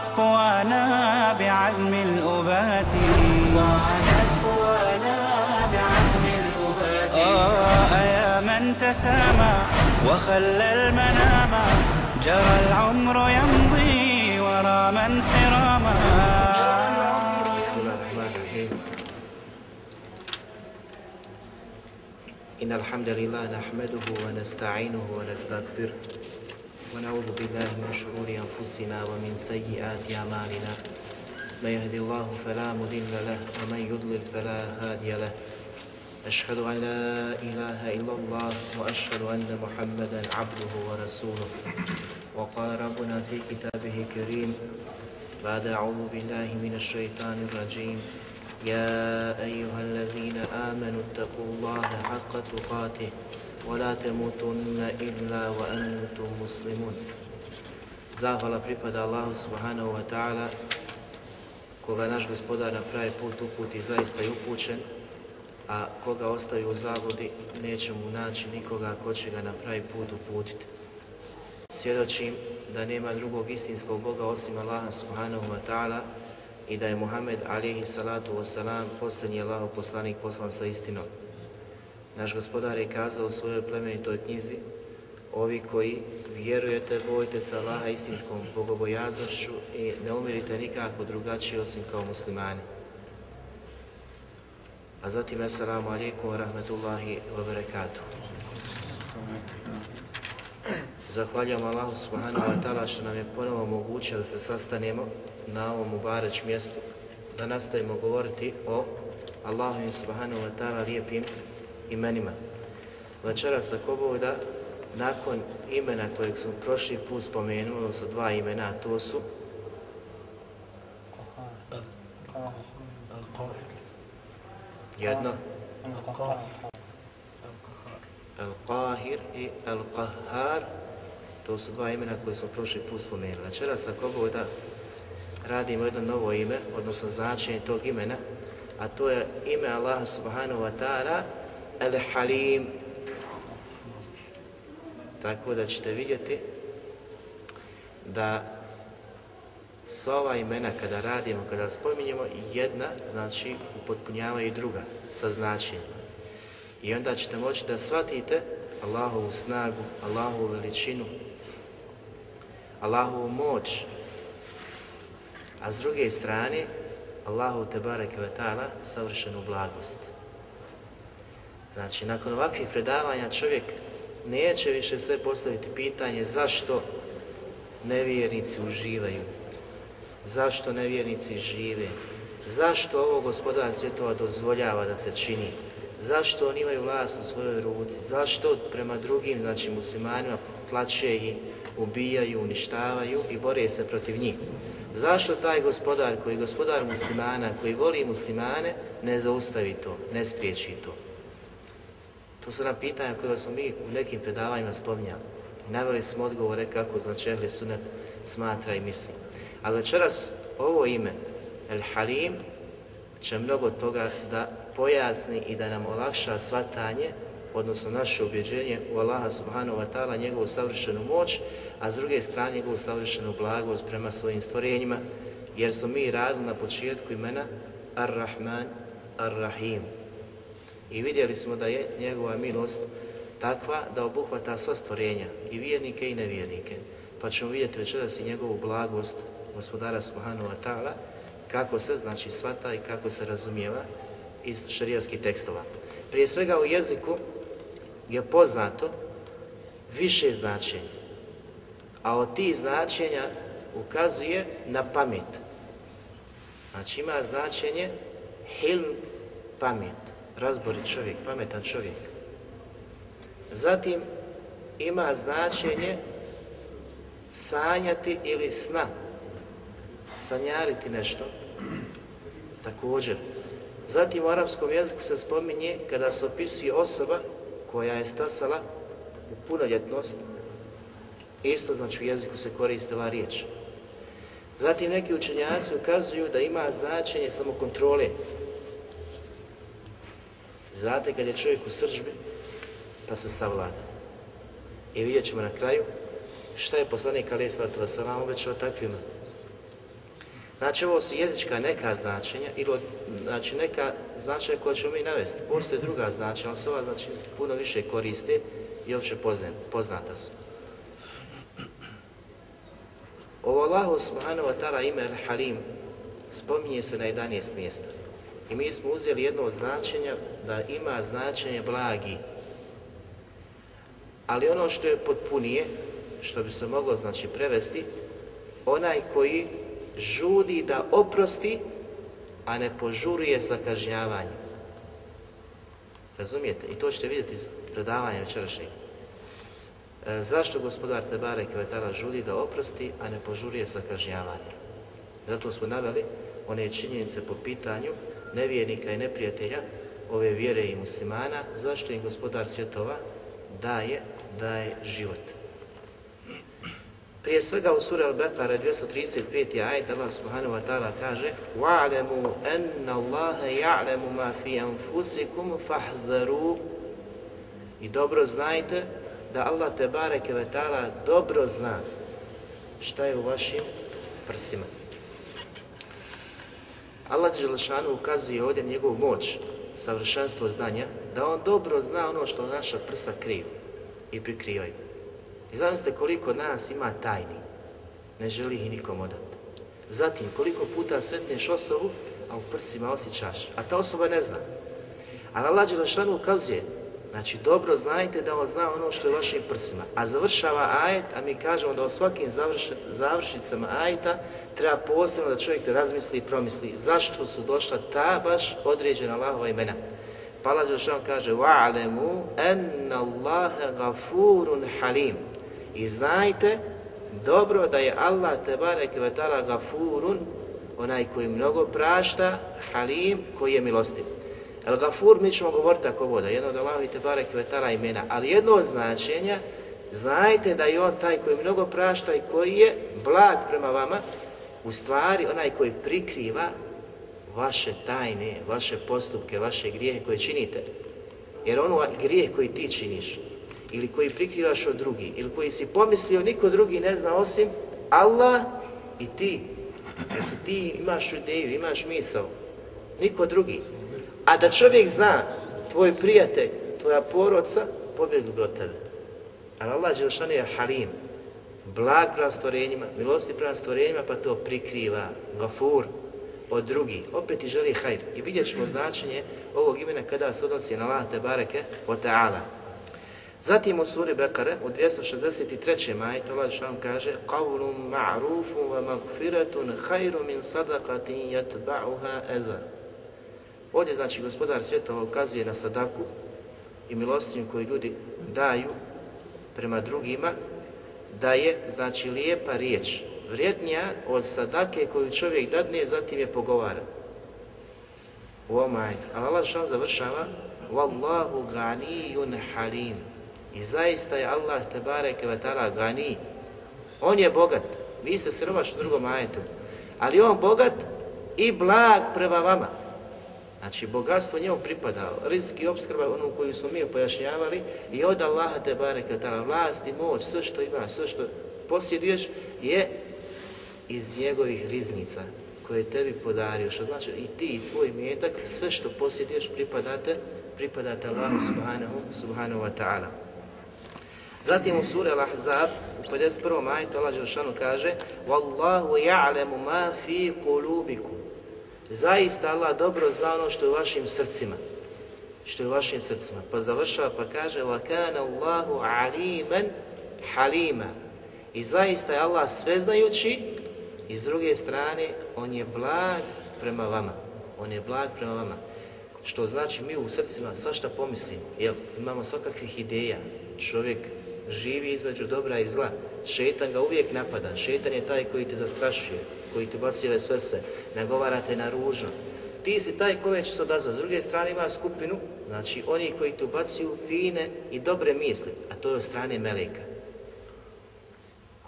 وعادت قوانا بعزم الأبات. وعادت قوانا بعزم الأبات. آه يا من تسامى وخلى المنام. جرى العمر يمضي ورا من سراما. بسم الله الرحمن الرحيم إن الحمد لله نحمده ونستعينه ونستغفره. ونعوذ بالله من شرور أنفسنا ومن سيئات أعمالنا. من يهد الله فلا مضل له ومن يضلل فلا هادي له. أشهد أن لا إله إلا الله وأشهد أن محمدا عبده ورسوله. وقال ربنا في كتابه الكريم بعد أعوذ بالله من الشيطان الرجيم. يا أيها الذين آمنوا اتقوا الله حق تقاته ولا تموتن إلا وأنتم مسلمون Zahvala pripada Allahu subhanahu wa ta'ala koga naš gospodar na pravi put uputi zaista je upućen a koga ostavi u zabludi neće mu naći nikoga ko će ga na pravi put uputiti. Svjedočim da nema drugog istinskog Boga osim Allaha subhanahu wa ta'ala i da je Muhammed alihi salatu wasalam posljednji Allahov poslanik poslan sa istinom. Naš gospodar je kazao u svojoj plemenitoj knjizi Ovi koji vjerujete, bojite se Allaha istinskom bogobojaznošću i ne umirite nikako drugačije osim kao muslimani. A zatim, assalamu alaikum wa rahmatullahi wa barakatuh. Zahvaljujem Allahu subhanahu wa ta'ala što nam je ponovo omogućio da se sastanemo na ovom Mubareć mjestu, da nastavimo govoriti o Allahovim subhanahu wa ta'ala lijepim imenima. Večeras ako Bog da, nakon imena kojeg smo prošli put spomenuli, su dva imena, a to su jedno Al-Qahir i Al-Qahar, to su dva imena koje smo prošli put spomenuli. Večeras ako Bog da radimo jedno novo ime, odnosno značenje tog imena, a to je ime Allaha subhanahu wa ta'ala Al-Halim. Tako da ćete vidjeti da sva ova imena kada radimo, kada spominjemo, jedna znači upotpunjava i druga sa značenjima. I onda ćete moći da shvatite Allahovu snagu, Allahovu veličinu, Allahovu moć, a s druge strane Allahu te bareke savršenu blagost. Znači, nakon ovakvih predavanja čovjek neće više sve postaviti pitanje zašto nevjernici uživaju, zašto nevjernici žive, zašto ovo gospodar svjetova dozvoljava da se čini, zašto oni imaju vlast u svojoj ruci, zašto prema drugim, znači muslimanima, tlače ih, ubijaju, uništavaju i bore se protiv njih. Zašto taj gospodar koji gospodar muslimana, koji voli muslimane, ne zaustavi to, ne spriječi to? To su nam pitanja koje smo mi u nekim predavanjima spominjali. Naveli smo odgovore kako znači ehli sunet smatra i misli. Ali večeras ovo ime, El Halim, će mnogo toga da pojasni i da nam olakša svatanje, odnosno naše ubjeđenje u Allaha subhanahu wa ta'ala, njegovu savršenu moć, a s druge strane njegovu savršenu blagost prema svojim stvorenjima, jer smo mi radili na početku imena Ar-Rahman, Ar-Rahim. I vidjeli smo da je njegova milost takva da obuhvata sva stvorenja, i vjernike i nevjernike. Pa ćemo vidjeti večeras i njegovu blagost gospodara subhanahu wa ta'ala, kako se znači svata i kako se razumijeva iz šarijskih tekstova. Prije svega u jeziku je poznato više značenja, a od tih značenja ukazuje na pamet. Znači ima značenje hilm pamet, razborit čovjek, pametan čovjek. Zatim ima značenje sanjati ili sna, sanjariti nešto, također. Zatim u arapskom jeziku se spominje kada se opisuje osoba koja je stasala u punoljetnost, isto znači u jeziku se koristi ova riječ. Zatim neki učenjaci ukazuju da ima značenje samokontrole. Znate kad je čovjek u sržbi, pa se savlada. I vidjet ćemo na kraju šta je poslanik Ali Islatu Vasalam obećao takvima. Znači ovo su jezička neka značenja ili znači neka značenja koja ćemo mi navesti. Postoje druga značenja, ali se ova znači puno više koriste i opće poznata su. Ovo Allahu subhanahu wa ta'ala ime Al-Halim spominje se na 11 mjesta. I mi smo uzeli jedno od značenja da ima značenje blagi. Ali ono što je potpunije, što bi se moglo znači prevesti, onaj koji žudi da oprosti, a ne požuruje sa kažnjavanjem. Razumijete? I to ćete vidjeti iz predavanja večerašnjeg. E, zašto gospodar Tebare Kvetala žudi da oprosti, a ne požuruje sa kažnjavanjem? Zato smo naveli one činjenice po pitanju nevjernika i neprijatelja ove vjere i muslimana, zašto im gospodar svjetova daje, daje život. Prije svega u suri Al-Baqara 235. ajd Allah subhanahu wa ta'ala kaže وَعْلَمُوا أَنَّ اللَّهَ يَعْلَمُ مَا فِي أَنفُسِكُمْ فَحْذَرُوا I dobro znajte da Allah te bareke ve ta'ala dobro zna šta je u vašim prsima. Allah Đelešanu ukazuje ovdje njegovu moć, savršenstvo znanja, da on dobro zna ono što naša prsa kriju i prikrivaju. I zamislite koliko nas ima tajni, ne želi ih nikom odati. Zatim, koliko puta sretneš osobu, a u prsima osjećaš, a ta osoba ne zna. Ali Allah Đelešanu ukazuje, znači dobro znajte da on zna ono što je u vašim prsima. A završava ajet, a mi kažemo da o svakim završ, završicama ajeta treba posebno da čovjek razmisli i promisli zašto su došla ta baš određena Allahova imena. Pa Allah Đelešanu kaže وَعْلَمُوا أَنَّ اللَّهَ غَفُورٌ حَلِيمٌ i znajte dobro da je Allah tebarek ve ta'ala gafurun, onaj koji mnogo prašta, halim, koji je milostiv. El gafur mi ćemo govoriti tako voda, jedno od Allah i tebarek ve ta'ala imena, ali jedno od značenja, znajte da je on taj koji mnogo prašta i koji je blag prema vama, u stvari onaj koji prikriva vaše tajne, vaše postupke, vaše grijehe koje činite. Jer ono grijeh koji ti činiš, ili koji prikrivaš od drugi, ili koji si pomislio niko drugi ne zna osim Allah i ti. Jer si ti imaš ideju, imaš misao, niko drugi. A da čovjek zna, tvoj prijatelj, tvoja porodca, pobjegli bi od tebe. Ali Allah je halim, blag prema stvorenjima, milosti prema stvorenjima, pa to prikriva, gafur, od drugi. Opet ti želi hajr. I vidjet ćemo značenje ovog imena kada se odnosi na Allah te bareke o ta'ala. Zatim u suri Bekare, u 263. majetu, Allah što kaže قَوْلٌ مَعْرُوفٌ وَمَغْفِرَةٌ خَيْرٌ مِنْ صَدَقَةٍ يَتْبَعُهَا أَذَا Ovdje, znači, gospodar svjetova ukazuje na sadaku i milostinju koju ljudi daju prema drugima, da je znači lijepa riječ vrijednija od sadake koju čovjek dadne, zatim je pogovara. U ovom ajetu. Ali Allah što završava Wallahu ganijun halim. I zaista je Allah tebare kevetala gani. On je bogat. Vi ste srvaš u drugom ajetu. Ali on bogat i blag prema vama. Znači, bogatstvo njemu pripada, rizik i obskrba onu koju smo mi pojašnjavali i od Allaha te bareke ta'ala vlast i moć, sve što ima, sve što posjeduješ je iz njegovih riznica koje tebi podario, što znači i ti i tvoj mjetak, sve što posjeduješ pripadate, pripadate Allahu subhanahu, subhanahu wa ta'ala. Zatim u suri Al-Ahzab u 51. majtu Allah Đelšanu kaže Wallahu ja'lemu ma fi qulubikum Zaista Allah dobro zna ono što je u vašim srcima. Što je u vašim srcima. Pa završava pa kaže kana Allahu aliman halima I zaista je Allah sveznajući i s druge strane On je blag prema vama. On je blag prema vama. Što znači mi u srcima svašta pomislimo. Jel, imamo svakakvih ideja. Čovjek živi između dobra i zla. Šetan ga uvijek napada, šetan je taj koji te zastrašuje, koji te bacuje sve se, nagovara te na ružno. Ti si taj koji će se odazvati. S druge strane ima skupinu, znači oni koji te ubacuju fine i dobre misli, a to je od strane Meleka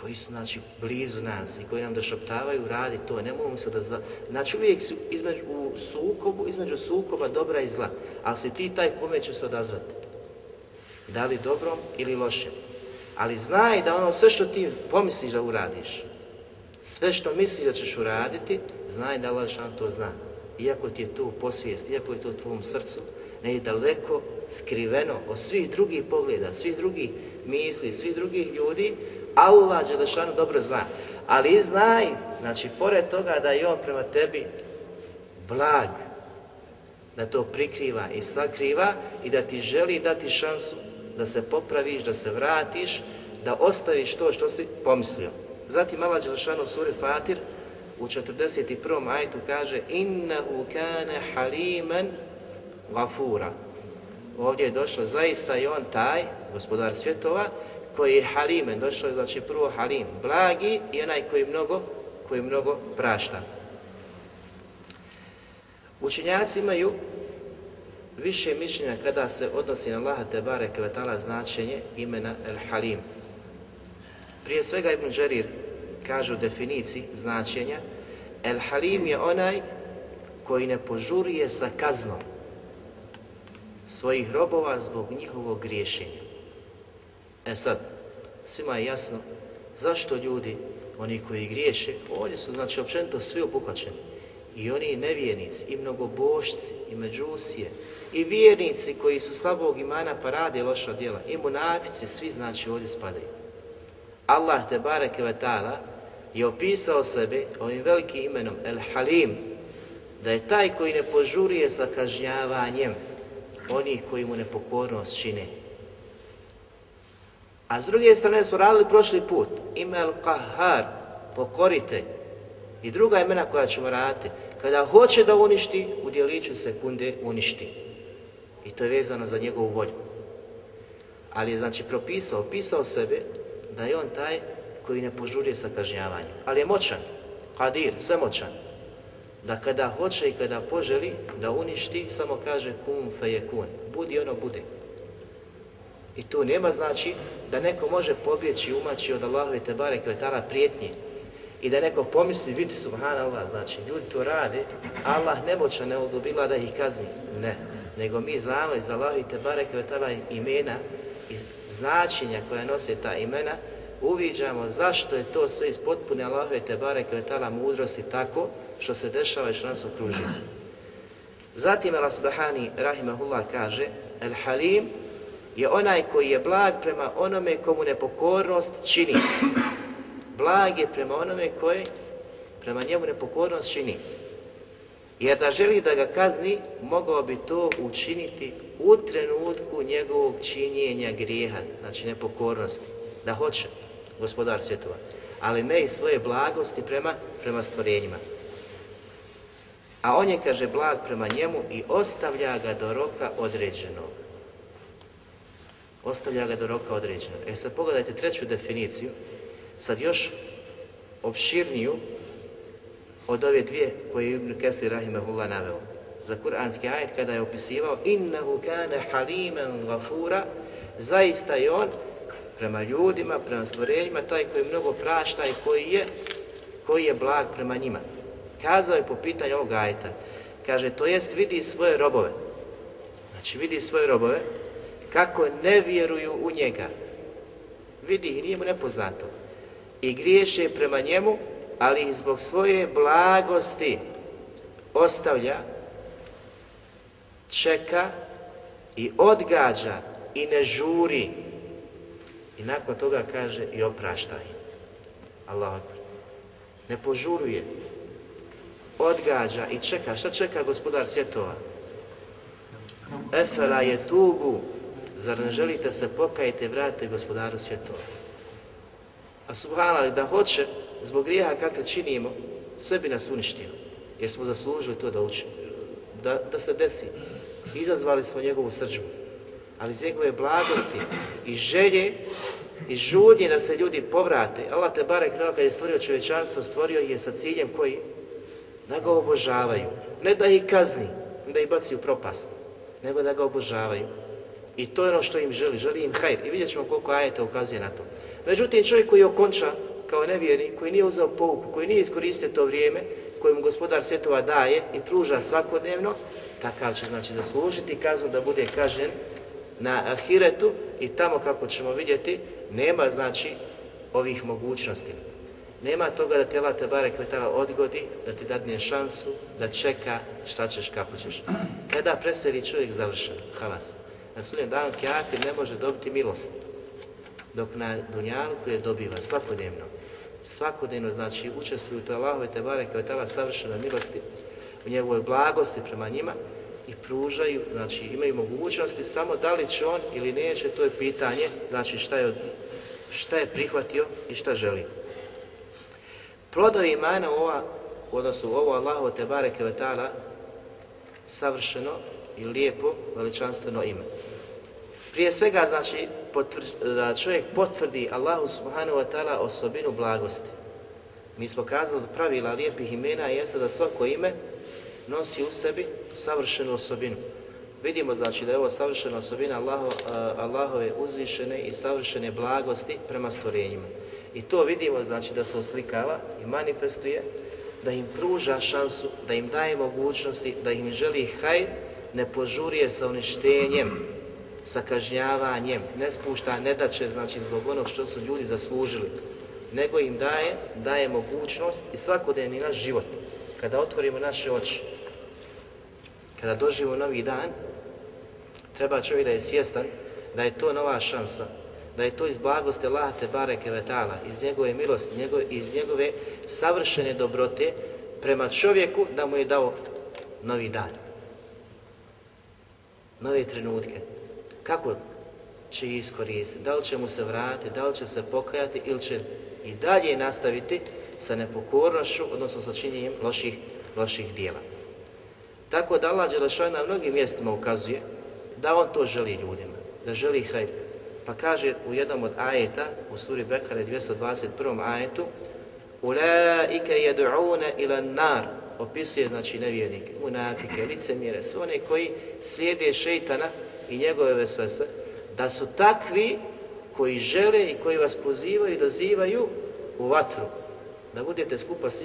koji su znači blizu nas i koji nam došaptavaju radi to, ne mogu se da. Znači uvijek su između, u sukobu, između sukoba dobra i zla, ali si ti taj kome će se odazvati. Da li dobrom ili lošem. Ali znaj da ono sve što ti pomisliš da uradiš, sve što misliš da ćeš uraditi, znaj da Allah to zna. Iako ti je to posvijest, iako je to u tvom srcu, ne je daleko skriveno od svih drugih pogleda, svih drugih misli, svih drugih ljudi, Allah Đelešanu dobro zna. Ali znaj, znači, pored toga da je On prema tebi blag, da to prikriva i sakriva i da ti želi dati šansu da se popraviš, da se vratiš, da ostaviš to što si pomislio. Zatim Allah Đelešanu u suri Fatir u 41. ajtu kaže Innahu kane haliman gafura. Ovdje je došlo zaista i on taj, gospodar svjetova, koji je halimen, došao je znači prvo halim, blagi i onaj koji mnogo, koji mnogo prašta. Učenjaci imaju više mišljenja kada se odnosi na Allaha Tebare Kvetala značenje imena El Halim. Prije svega Ibn Đerir kaže u definiciji značenja El Halim je onaj koji ne požurije sa kaznom svojih robova zbog njihovog griješenja. E sad, svima je jasno zašto ljudi, oni koji griješe, ovdje su znači općenito svi obuhvaćeni. I oni nevjernici, i mnogobošci, i međusije, i vjernici koji su slabog imana pa rade loša djela, i munafici, svi znači ovdje spadaju. Allah te bareke ve ta'ala je opisao sebe ovim velikim imenom El Halim, da je taj koji ne požurije sa kažnjavanjem onih koji mu nepokornost čine. A s druge strane smo radili prošli put, ime El Kahar, pokorite. I druga imena koja ćemo raditi, kada hoće da uništi, u djeliću sekunde uništi. I to je vezano za njegovu volju. Ali je znači propisao, opisao sebe da je on taj koji ne požurije sa kažnjavanjem. Ali je moćan, kadir, svemoćan. Da kada hoće i kada poželi da uništi, samo kaže kun fe je kun. Budi ono bude. I tu nema znači da neko može pobjeći umaći od Allahove Tebare Kvetala prijetnje i da neko pomisli, vidi subhanallah, znači ljudi to rade, Allah nemoćan ne odobila da ih kazni. Ne, nego mi znamo iz Allahove Tebare Kvetala imena i značenja koja nose ta imena, uviđamo zašto je to sve iz potpune Allahove Tebare Kvetala mudrosti tako što se dešava i što nas okružuje. Zatim Al-Asbahani Rahimahullah kaže El Halim je onaj koji je blag prema onome komu nepokornost čini. Blag je prema onome koji prema njemu nepokornost čini. Jer da želi da ga kazni, mogao bi to učiniti u trenutku njegovog činjenja grijeha, znači nepokornosti, da hoće gospodar svjetova, ali ne i svoje blagosti prema, prema stvorenjima. A on je, kaže, blag prema njemu i ostavlja ga do roka određenog. Ostavlja ga do roka određenog. E sad pogledajte treću definiciju, sad još opširniju od ove dvije koje je Ibn Kesir Rahimahullah naveo. Za kuranski ajet kada je opisivao innahu kana haliman gafura, zaista je on prema ljudima, prema stvorenjima, taj koji mnogo prašta i koji je, koji je blag prema njima. Kazao je po pitanju ovog ajeta, kaže, to jest vidi svoje robove. Znači vidi svoje robove, kako ne vjeruju u njega. Vidi ih, nije mu nepoznato. I griješe prema njemu, ali ih zbog svoje blagosti ostavlja, čeka i odgađa i ne žuri. I nakon toga kaže i oprašta im. Allah Ne požuruje, odgađa i čeka. Šta čeka gospodar svjetova? Efela je tugu Zar ne želite se pokajiti i vratiti gospodaru svjetova? A subhanallah, da hoće, zbog grijeha kakve činimo, sve bi nas uništio. Jer smo zaslužili to da učimo. Da, da se desi. Izazvali smo njegovu srđbu. Ali iz njegove blagosti i želje i žudnje da se ljudi povrate. Allah te barek kada je stvorio čovječanstvo, stvorio je sa ciljem koji da ga obožavaju. Ne da ih kazni, da ih baci u propast, nego da ga obožavaju. I to je ono što im želi, želi im hajr. I vidjet ćemo koliko ajeta ukazuje na to. Međutim, čovjek koji okonča kao nevjernik, koji nije uzeo pouku, koji nije iskoristio to vrijeme, koje mu gospodar svjetova daje i pruža svakodnevno, takav će znači zaslužiti kaznu da bude kažen na ahiretu i tamo kako ćemo vidjeti nema znači ovih mogućnosti. Nema toga da te Allah te bare kvetala odgodi, da ti dadne šansu, da čeka šta ćeš, kako ćeš. Kada preseli čovjek završen, halas. Na sudnjem danu kjafir ne može dobiti milost. Dok na dunjalu je dobiva svakodnevno. Svakodnevno znači učestvuju toj Allahove te bare kvetala savršena milosti u njegovoj blagosti prema njima i pružaju, znači imaju mogućnosti samo da li će on ili neće, to je pitanje, znači šta je, šta je prihvatio i šta želi. Plodovi imana ova, odnosno ovo Allahu te bareke ta'ala savršeno i lijepo, veličanstveno ime. Prije svega, znači, da čovjek potvrdi Allahu subhanahu wa ta'ala osobinu blagosti. Mi smo kazali da pravila lijepih imena jeste da svako ime nosi u sebi savršenu osobinu. Vidimo znači da je ovo savršena osobina Allaho, Allahove uzvišene i savršene blagosti prema stvorenjima. I to vidimo znači da se oslikava i manifestuje, da im pruža šansu, da im daje mogućnosti, da im želi haj, ne požurije sa uništenjem, sa kažnjavanjem, ne spušta, ne daće znači zbog onog što su ljudi zaslužili, nego im daje, daje mogućnost i svakodnevni naš život. Kada otvorimo naše oči, kada doživimo novi dan, treba čovjek da je svjestan da je to nova šansa, da je to iz blagosti Allaha te bareke iz njegove milosti, njegove, iz njegove savršene dobrote prema čovjeku da mu je dao novi dan. Nove trenutke. Kako će iskoristiti? Da li će mu se vratiti, da li će se pokajati ili će i dalje nastaviti sa nepokornošću, odnosno sa činjenjem loših, loših dijela. Tako da Allah Đelešan na mnogim mjestima ukazuje da on to želi ljudima, da želi hajr. Pa kaže u jednom od ajeta, u suri Bekare 221. ajetu, Ulaike jed'une ila nar, opisuje znači nevjernike, unafike, licemjere, sve one koji slijede šeitana i njegove vesvese, da su takvi koji žele i koji vas pozivaju i dozivaju u vatru, da budete skupa s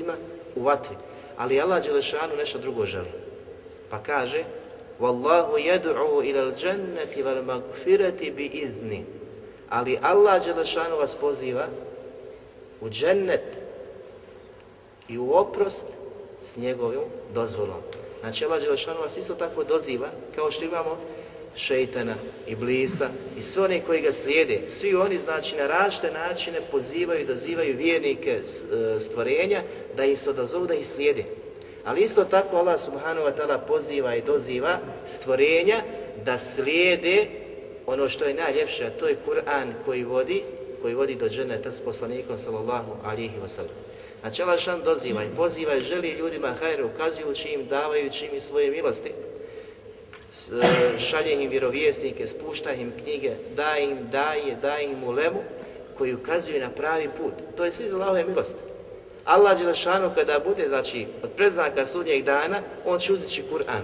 u vatri. Ali Allah Đelešanu nešto drugo želi. Pa kaže Wallahu yad'u ila al-jannati wal maghfirati bi izni. Ali Allah Đelešanu vas poziva u džennet i u oprost s njegovim dozvolom. Znači Allah Đelešanu vas isto tako doziva kao što imamo šeitana, blisa i sve oni koji ga slijede. Svi oni znači na različite načine pozivaju i dozivaju vjernike e, stvorenja da ih se odazovu, da ih slijede. Ali isto tako Allah subhanahu wa ta'ala poziva i doziva stvorenja da slijede ono što je najljepše, a to je Kur'an koji vodi, koji vodi do dženeta s poslanikom sallallahu alihi wa sallam. Znači Allah šan doziva i poziva i želi ljudima hajru, ukazujući im, davajući im svoje milosti. E, šalje im vjerovjesnike, spušta im knjige, daje im, daje, daje im ulemu koji ukazuje na pravi put. To je svi za Allahove milosti. Allah Đelešanu kada bude, znači, od preznaka sudnjeg dana, on će uzeti Kur'an.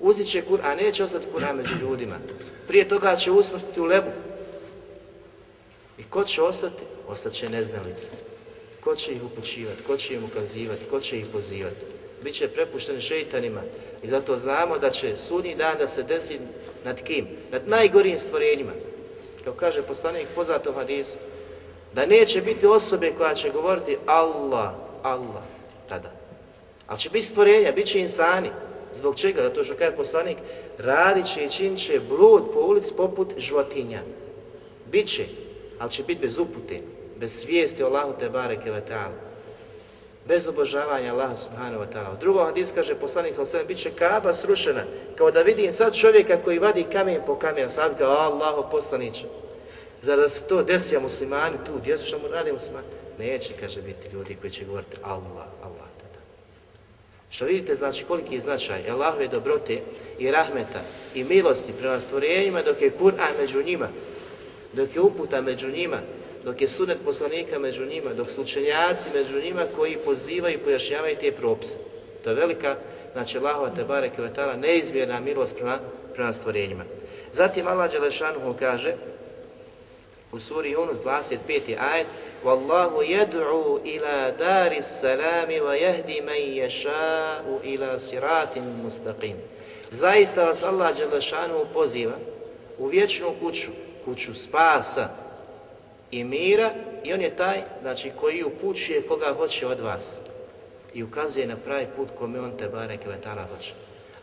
Uzit će Kur'an, neće ostati Kur'an među ljudima. Prije toga će usmrtiti u lebu. I ko će ostati? Ostat će neznalice. Ko će ih upućivati? Ko će im ukazivati? Ko će ih pozivati? Biće prepušteni šeitanima. I zato znamo da će sudnji dan da se desi nad kim? Nad najgorijim stvorenjima. Kao kaže poslanik poznatom hadisu, da neće biti osobe koja će govoriti Allah, Allah, tada. Ali će biti stvorenja, bit će insani. Zbog čega? Zato što kaže poslanik, radit će i činit će blud po ulici poput životinja. Biće, ali će biti bez upute, bez svijesti Allahu te bareke ve Bez obožavanja Allaha subhanahu wa ta'ala. U drugom hadis kaže poslanik sa bit će kaba srušena. Kao da vidim sad čovjeka koji vadi kamen po kamen, sad kao Allaho poslaniće. Zar da se to desi, a muslimani tu, gdje su što mu radi muslimani? Neće, kaže, biti ljudi koji će govoriti Allah, Allah, tada. Što vidite, znači, koliki je značaj Allahove dobrote i rahmeta i milosti prema stvorenjima, dok je Kur'an među njima. dok je uputa među njima, dok je sunet poslanika među njima, dok su učenjaci među njima koji pozivaju i pojašnjavaju te propise. To je velika, znači Allahova te bareke vetala, neizmjerna milost prema, prema stvorenjima. Zatim Allah Đelešanuhu kaže u suri Yunus 25. ajet Wallahu yad'u ila dari salami wa yahdi man yasha'u ila siratin mustaqim. Zaista vas Allah Đelešanuhu poziva u vječnu kuću, kuću spasa i mira i on je taj znači, koji upućuje koga hoće od vas i ukazuje na pravi put kome on te barek vetala hoće.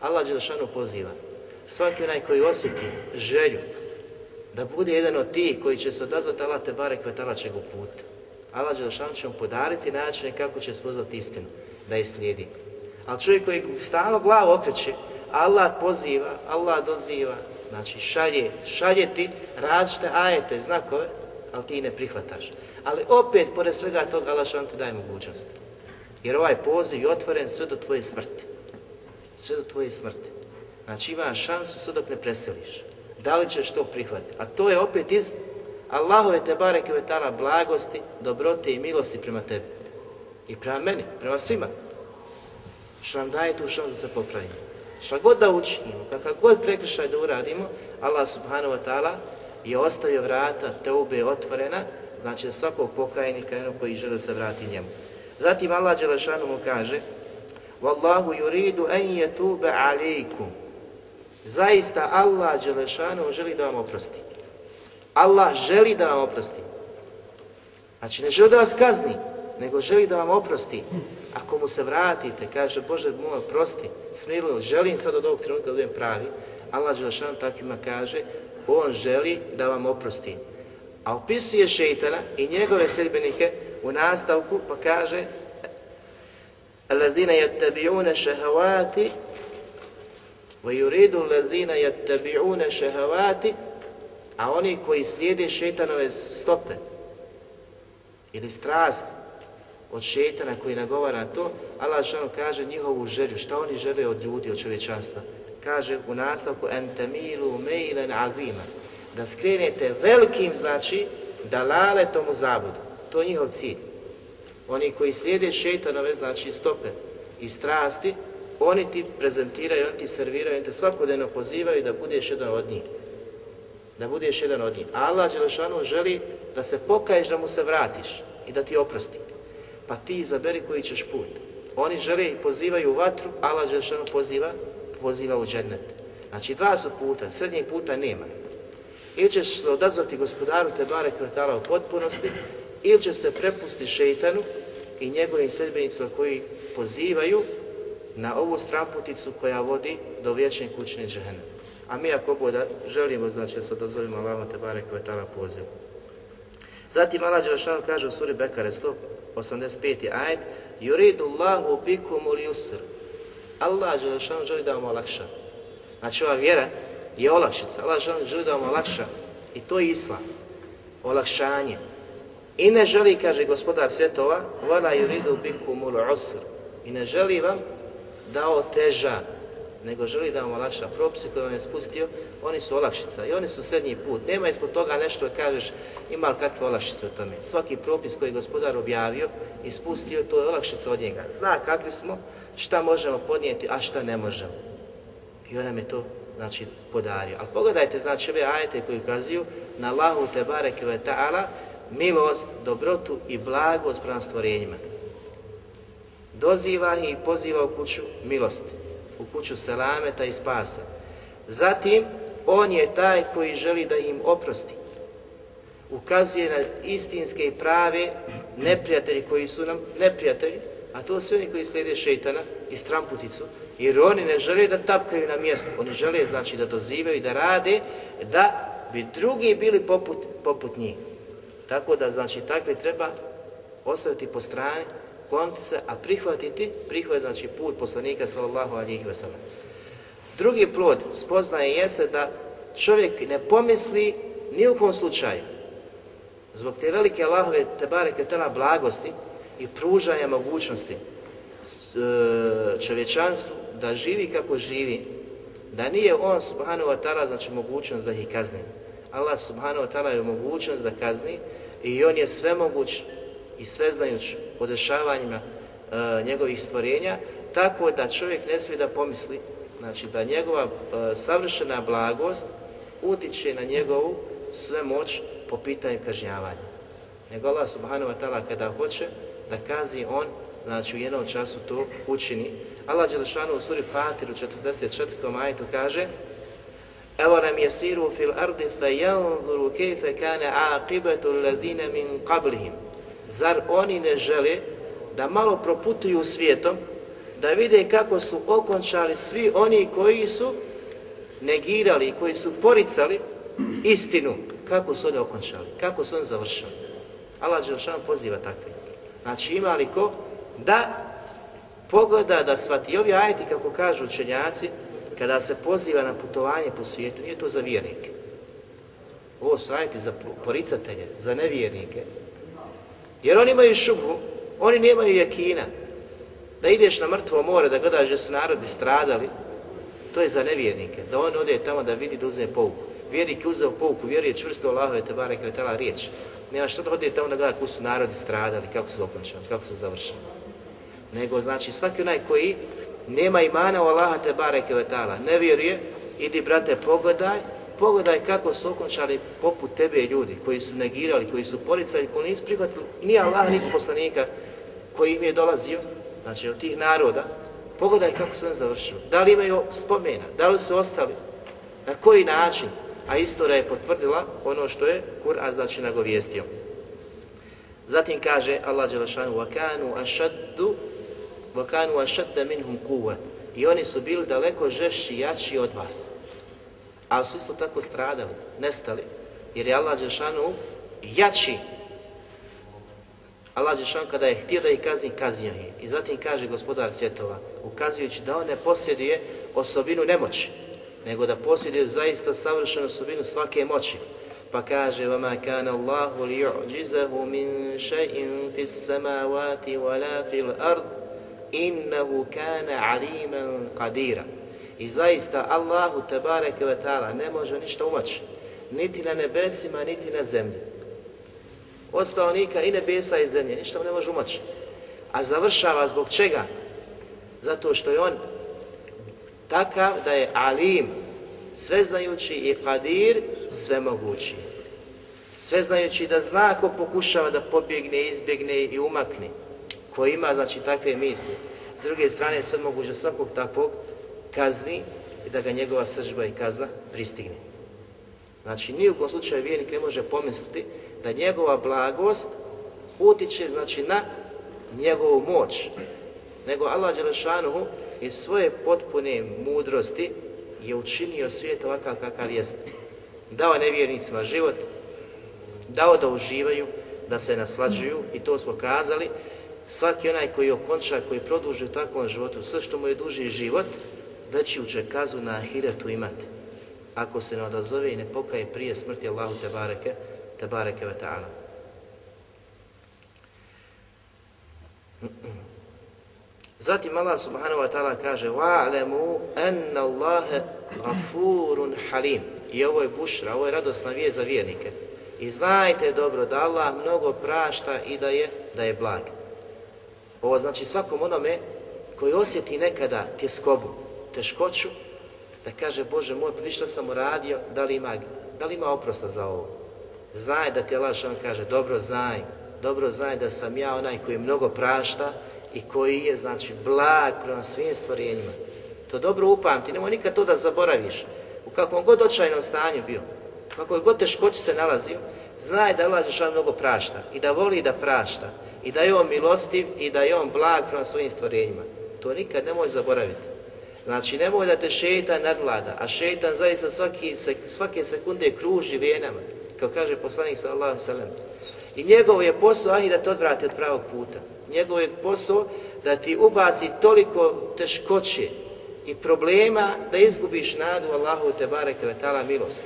Allah Đelešanu poziva. Svaki onaj koji osjeti želju da bude jedan od tih koji će se odazvati Allah te barek vetala će go put. Allah Đelešanu će mu podariti načine kako će spoznati istinu, da je slijedi. Ali čovjek koji stalno glavu okreće, Allah poziva, Allah doziva, znači šalje, šalje ti različite ajete, znakove, ali ti ne prihvataš. Ali opet, pored svega toga, Allah ti daje mogućnost. Jer ovaj poziv je otvoren sve do tvoje smrti. Sve do tvoje smrti. Znači imaš šansu sve dok ne preseliš. Da li ćeš to prihvatiti? A to je opet iz Allahove te bareke vetala blagosti, dobrote i milosti prema tebi. I prema meni, prema svima. Što nam daje tu šansu da se popravimo. Šta god da učinimo, kakav god prekršaj da uradimo, Allah subhanahu wa ta'ala je ostavio vrata teube otvorena, znači za svakog pokajnika jednog koji žele se vrati njemu. Zatim Allah Đelešanuhu kaže Wallahu yuridu an yatuba alaikum Zaista Allah Đelešanu želi da vam oprosti. Allah želi da vam oprosti. Znači ne želi da vas kazni, nego želi da vam oprosti. Ako mu se vratite, kaže Bože moj, oprosti, smiluj, želim sad od ovog trenutka da budem pravi. Allah Đelešanu takvima kaže, on želi da vam oprosti. A opisuje šeitana i njegove sedbenike u nastavku pa kaže Allazina yattabi'una shahawati ويريد الذين يتبعون شهوات a oni koji slijede šetanove stope ili strast od šetana koji nagovara to, Allah što kaže njihovu želju, šta oni žele od ljudi, od čovječanstva. Kaže u nastavku entamilu meilen azima, da skrenete velikim, znači, dalale tomu zabudu. To je njihov cilj. Oni koji slijede šeitanove, znači stope i strasti, oni ti prezentiraju, oni ti serviraju, oni te svakodnevno pozivaju da budeš jedan od njih. Da budeš jedan od njih. Allah Đelešanu želi da se pokaješ, da mu se vratiš i da ti oprosti. Pa ti izaberi koji ćeš put. Oni žele i pozivaju u vatru, Allah Đelešanu poziva, poziva u džennet. Znači dva su puta, srednjeg puta nema. Ili ćeš se odazvati gospodaru te bare kvartala u potpunosti, ili će se prepustiti šeitanu i njegovim sedbenicima koji pozivaju na ovu stramputicu koja vodi do vječne kućne džehene. A mi ako boda želimo, znači da se odazovimo Allahom te bare kvartala poziv. Zatim Allah Đelešanu kaže u suri Bekare 185. ajet Yuridu Allahu bikum yusr. Allah Đelešanu želi da vam olakša. Znači ova vjera je olakšica. Allah želi da vam olakša. I to je Islam. Olakšanje. I ne želi, kaže gospodar svjetova, vada yuridu bikumul usr. I ne želi vam da oteža, nego želi da vam olakša. Propisi koje vam je spustio, oni su olakšica i oni su srednji put. Nema ispod toga nešto da kažeš ima li kakve olakšice u tome. Svaki propis koji je gospodar objavio i spustio, to je olakšica od njega. Zna kakvi smo, šta možemo podnijeti, a šta ne možemo. I on nam je to znači, podario. Ali pogledajte, znači, ove ajete koji ukazuju na Allahu te bareke ve ta'ala, milost, dobrotu i blagost prema stvorenjima. Doziva ih i poziva u kuću milosti, u kuću selameta i spasa. Zatim, on je taj koji želi da im oprosti. Ukazuje na istinske i prave neprijatelji koji su nam neprijatelji, a to su oni koji slijede šeitana i stramputicu, jer oni ne žele da tapkaju na mjestu, oni žele znači da dozivaju i da rade, da bi drugi bili poput, poput njih. Tako da, znači, takve treba ostaviti po strani, kloniti se, a prihvatiti, prihvatiti, znači, put poslanika, sallallahu alihi wasallam. Drugi plod spoznaje jeste da čovjek ne pomisli ni u kom slučaju, zbog te velike Allahove tebare ketela blagosti i pružanja mogućnosti e, čovječanstvu da živi kako živi, da nije on subhanahu wa ta'ala znači mogućnost da ih kazni. Allah subhanahu wa ta'ala je mogućnost da kazni i on je svemoguć i sveznajuć o dešavanjima e, njegovih stvorenja, tako da čovjek ne smije da pomisli znači da njegova e, savršena blagost utiče na njegovu sve moć po pitanju kažnjavanja. Nego Allah subhanahu wa ta'ala kada hoće da kazi on, znači u jednom času to učini. Allah Đelešanu u suri Fatir u 44. majtu kaže أَوَلَمْ يَسِيرُوا فِي الْأَرْضِ فَيَنْظُرُوا كَيْفَ كَانَ عَاقِبَةُ الَّذِينَ مِنْ قَبْلِهِمْ Zar oni ne žele da malo proputuju svijetom, da vide kako su okončali svi oni koji su negirali, koji su poricali istinu, kako su oni okončali, kako su oni završili. Allah Đelšan poziva takve. Znači ima li ko da pogleda, da shvati. Ovi ajeti, kako kažu učenjaci, kada se poziva na putovanje po svijetu, nije to za vjernike. Ovo su ajeti za poricatelje, za nevjernike. Jer oni imaju šubhu, oni nemaju jakina. Da ideš na mrtvo more, da gledaš da su narodi stradali, to je za nevjernike. Da on ode tamo da vidi, da uzme pouku. Vjernik je uzeo pouku, vjeruje čvrsto Allahove te bareke tela riječ. Nema što da ode tamo da gleda kako su narodi stradali, kako su okončali, kako su završili. Nego znači svaki onaj koji nema imana u Allaha te bareke ne vjeruje, idi brate pogledaj, pogledaj kako su okončali poput tebe ljudi koji su negirali, koji su poricali, koji nisu prihvatili ni Allah, ni poslanika koji im je dolazio, znači od tih naroda, pogledaj kako su oni završili. Da li imaju spomena, da li su ostali, na koji način, a istorija je potvrdila ono što je Kur'an znači nagovijestio. Zatim kaže Allah Đelešanu وَكَانُوا أَشَدُّ وَكَانُوا أَشَدَّ مِنْهُمْ قُوَ I oni su bili daleko žešći i jači od vas. Ali su isto tako stradali, nestali. Jer je Allah Đelešanu jači. Allah Đelešanu kada je htio da ih kazni, kaznio je. I zatim kaže gospodar svjetova, ukazujući da on ne posjeduje osobinu nemoći nego da posjeduje zaista savršenu osobinu svake moći. Pa kaže وَمَا كَانَ اللَّهُ لِيُعْجِزَهُ مِنْ شَيْءٍ فِي السَّمَاوَاتِ وَلَا فِي الْأَرْضِ إِنَّهُ كَانَ عَلِيمًا قَدِيرًا i zaista Allahu tebareke ve ta'ala ne može ništa umoći, niti na nebesima, niti na zemlji. Od nika i nebesa i zemlje, ništa mu ne može umoći. A završava zbog čega? Zato što je on takav da je alim, sveznajući i kadir, svemogući. Sveznajući da zna ko pokušava da pobjegne, izbjegne i umakne, ko ima znači takve misli. S druge strane, sve moguće svakog takvog kazni i da ga njegova sržba i kazna pristigne. Znači, ni u kom slučaju vjernik ne može pomisliti da njegova blagost utiče znači, na njegovu moć, nego Allah Đelešanuhu iz svoje potpune mudrosti je učinio svijet ovakav kakav jest. Dao nevjernicima život, dao da uživaju, da se naslađuju i to smo kazali. Svaki onaj koji okonča, koji produži u takvom životu, sve što mu je duži život, veći će kazu na ahiretu imati. Ako se ne odazove i ne pokaje prije smrti Allahu te bareke, te bareke ve ta'ala. Zatim Allah subhanahu wa ta'ala kaže وَعْلَمُوا أَنَّ اللَّهَ غَفُورٌ حَلِيمٌ I ovo je bušra, ovo je radosna vijest za vjernike. I znajte dobro da Allah mnogo prašta i da je, da je blag. Ovo znači svakom onome koji osjeti nekada tjeskobu, teškoću, da kaže Bože moj, pa što sam uradio, da li ima, da li ima oprosta za ovo? Znaj da ti Allah što kaže, dobro znaj, dobro znaj da sam ja onaj koji mnogo prašta i koji je znači blag prema svim stvorenjima. To dobro upamti, nemoj nikad to da zaboraviš. U kakvom god očajnom stanju bio, u kakvoj god teškoći se nalazio, znaj da Allah Žešan mnogo prašta i da voli da prašta i da je on milostiv i da je on blag prema svojim stvorenjima. To nikad nemoj zaboraviti. Znači, nemoj da te šeitan nadlada, a šeitan zaista svaki, svake sekunde kruži venama, kao kaže poslanik sallallahu sallam. I njegov je posao i da te odvrati od pravog puta. Njegov je posao da ti ubaci toliko teškoće i problema da izgubiš nadu Allahu te bareke ve milost.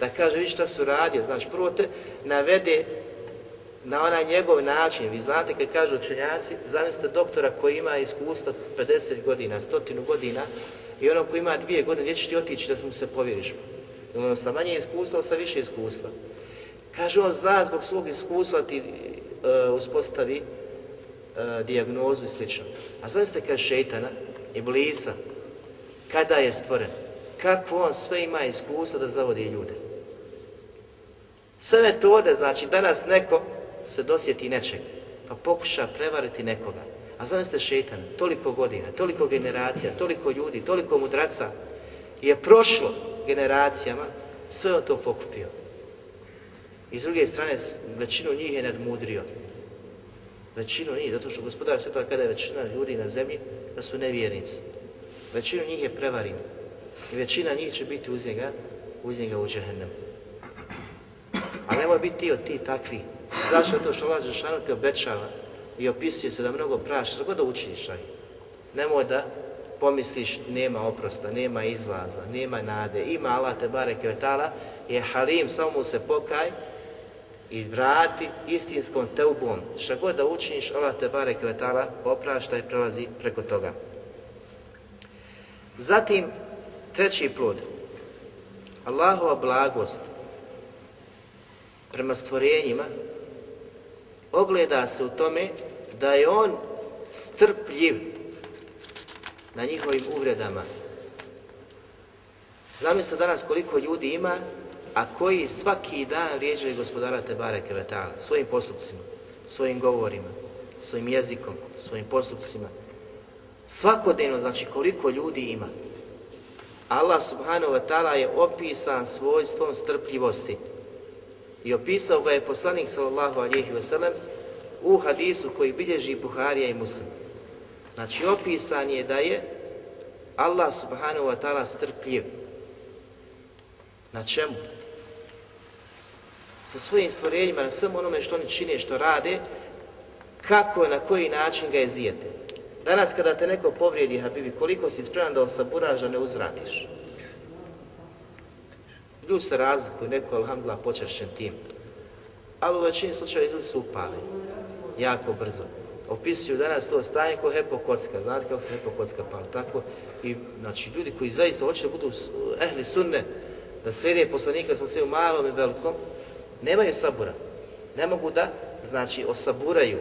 Da kaže vi šta su radio, znači prvo te navede na onaj njegov način. Vi znate kad kažu učenjaci, zamislite doktora koji ima iskustvo 50 godina, stotinu godina i ono koji ima dvije godine, gdje ćeš ti otići da mu se povjeriš? Ono sa manje iskustva sa više iskustva. Kaže on zna zbog svog iskustva ti e, uspostavi e, dijagnozu i slično. A zamislite kaže šeitana, blisa, kada je stvoren, kakvo on sve ima iskustva da zavodi ljude. Sve metode, znači danas neko se dosjeti nečeg, pa pokuša prevariti nekoga. A zamislite šeitan, toliko godina, toliko generacija, toliko ljudi, toliko mudraca je prošlo generacijama, sve on to pokupio. I s druge strane, većinu njih je nadmudrio. Većinu njih, zato što gospodar svjetova kada je većina ljudi na zemlji, da su nevjernici. Većinu njih je prevario. I većina njih će biti uz njega, uz njega u džehennem. Ali nemoj biti ti od ti takvi. Zašto to što Allah Žešanu te obećava i opisuje se da mnogo praša, da god da učiniš aj. Nemoj da pomisliš nema oprosta, nema izlaza, nema nade, ima Allah te bare kvetala, je halim, samo mu se pokaj i vrati istinskom teubom. Šta god da učiniš, Allah te bare kvetala oprašta i prelazi preko toga. Zatim, treći plod. Allahova blagost prema stvorenjima ogleda se u tome da je on strpljiv na njihovim uvredama. Zamislite danas koliko ljudi ima, a koji svaki dan vrijeđaju gospodara Tebare Kevetala, svojim postupcima, svojim govorima, svojim jezikom, svojim postupcima. Svakodnevno, znači koliko ljudi ima. Allah subhanahu wa ta'ala je opisan svojstvom strpljivosti. I opisao ga je poslanik sallallahu alihi wasallam u hadisu koji bilježi Buharija i Muslim. Znači opisan je da je Allah subhanahu wa ta'ala strpljiv. Na čemu? Sa svojim stvorenjima, na svemu onome što oni čine, što rade, kako, na koji način ga je. Danas kada te neko povrijedi, Habibi, koliko si spreman da osaburaš da ne uzvratiš? Ljudi se razlikuju, neko alhamdulillah počašćen tim. Ali u većini slučajeva ljudi su upali. Jako brzo. Opisuju danas to stanje ko hepo. Znate kako se hepo kocka pali? Tako i znači ljudi koji zaista hoće da budu ehli sunne, da slijede poslanika sa sve u malom i velikom, nemaju sabura. Ne mogu da, znači, osaburaju,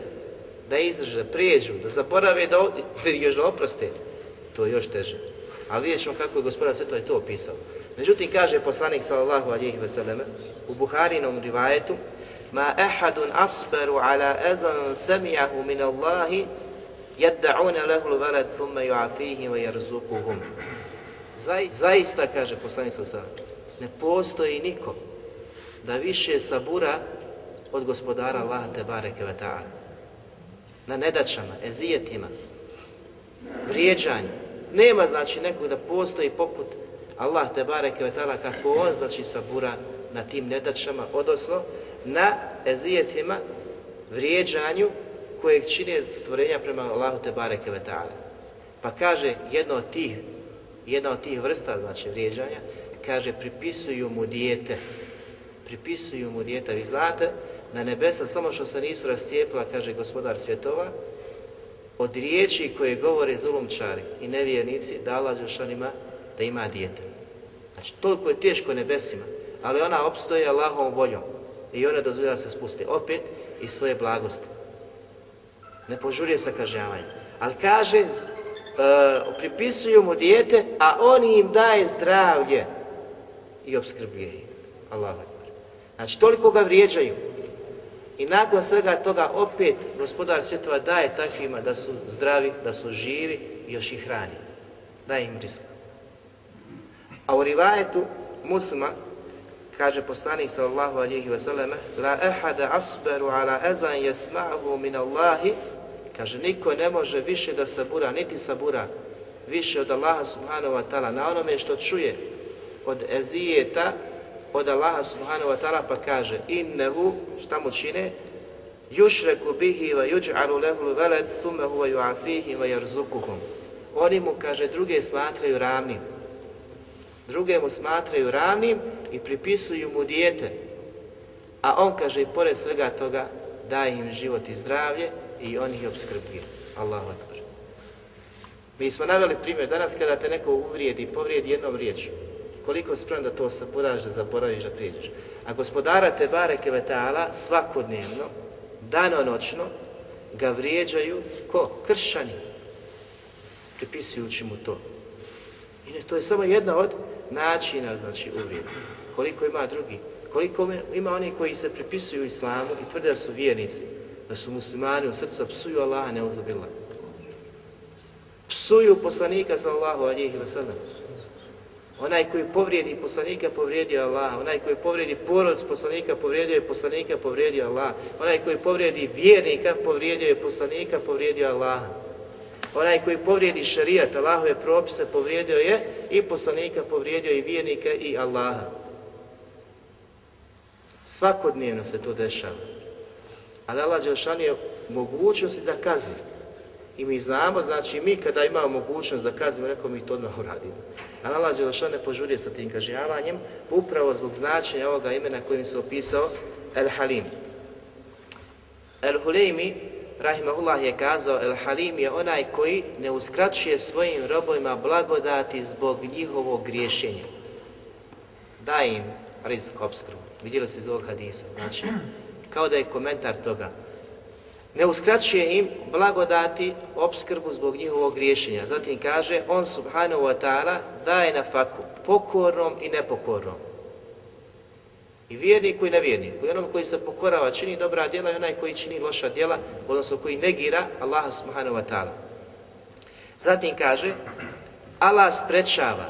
da izdrže, da prijeđu, da zaborave, da, da još da oproste. To je još teže. Ali vidjet ćemo kako je gospodar sve to je to opisao. Međutim, kaže poslanik sallallahu alihi wasallam u Buharinom rivajetu Ma ahadun asbaru ala ezan sami'ahu min Allahi yadda'una lahu l-valad thumma yu'afihi wa yarzuquhum. Zaista, kaže poslanik sallallahu ne postoji niko da više sabura od gospodara Allaha te bareke ve. Na nedačama, ezijetima, vrijeđanju. Nema znači nekog da postoji poput Allah te bareke ve kako on znači sabura na tim nedačama, odnosno na ezijetima, vrijeđanju kojeg čine stvorenja prema Allahu te bareke ve ta'ala. Pa kaže jedno od tih, jedna od tih vrsta znači vrijeđanja, kaže pripisuju mu dijete. Pripisuju mu dijete. Vi znate, na nebesa samo što se nisu rascijepila, kaže gospodar svjetova, od riječi koje govore zulumčari i nevjernici, da Allah da ima dijete. Znači, toliko je teško nebesima, ali ona opstoje Allahovom voljom i ona dozvoljava se spusti opet i svoje blagosti. Ne požurije sa kažnjavanjem. Ali kaže, uh, pripisuju mu dijete, a on im daje zdravlje i obskrbljuje ih. Allah Znači, toliko ga vrijeđaju. I nakon svega toga opet gospodar svjetova daje takvima da su zdravi, da su živi i još ih hrani. Daje im riska. A u rivajetu muslima kaže poslanik sallallahu alihi wasallam la ahada asberu ala ezan jesma'hu min Allahi kaže niko ne može više da sabura niti sabura više od Allaha subhanahu wa ta'ala. Na onome što čuje od ezijeta od Allaha subhanahu wa ta'ala pa kaže innehu šta mu čine? Yushraku bihi wa yuj'alu lahu veled thumma huwa yu'afihi wa yarzuquhum. Oni mu kaže druge smatraju ravnim druge mu smatraju ravnim i pripisuju mu dijete. A on kaže pored svega toga daje im život i zdravlje i on ih obskrbuje. Allahu Mi smo naveli primjer danas kada te neko uvrijedi, povrijedi jednom riječju. Koliko si spreman da to saboraš, da zaboraviš, da prijeđeš. A gospodara te bareke vetala svakodnevno, danonoćno, ga vrijeđaju ko? Kršćani. Pripisujući mu to. I ne, to je samo jedna od načina, znači, uvrijeda. Koliko ima drugi? Koliko ima oni koji se pripisuju islamu i tvrde da su vjernici, da su muslimani u srcu, psuju Allaha neuzabila. Psuju poslanika sallallahu alihi wa sallam. Onaj koji povrijedi poslanika, povrijedio Allah. Onaj koji povrijedi porod poslanika, povrijedio je poslanika, povrijedio Allah. Onaj koji povrijedi vjernika, povrijedio je poslanika, povrijedio Allah. Onaj koji povrijedi šarijat, Allahove propise, povrijedio je i poslanika, povrijedio i vjernika i Allaha. Svakodnevno se to dešava. Ali Allah Đelšan je mogućnosti da kazni. I mi znamo, znači mi kada imamo mogućnost da kaznimo neko, mi to odmah uradimo. Ali Allah Đelšan ne požurije sa tim kažnjavanjem, upravo zbog značenja ovoga imena kojim se opisao El Halim. El Huleymi, rahimahullah, je kazao El Halim je onaj koji ne uskraćuje svojim robojima blagodati zbog njihovog griješenja. Daje im rizik obskrbu. Vidjeli se iz ovog hadisa. Znači, kao da je komentar toga. Ne uskraćuje im blagodati obskrbu zbog njihovog griješenja. Zatim kaže, on subhanahu wa ta'ala daje na faku pokornom i nepokornom. I vjerniku i nevjerniku. I onom koji se pokorava, čini dobra djela i onaj koji čini loša djela, odnosno koji negira Allaha subhanahu wa ta'ala. Zatim kaže, Allah sprečava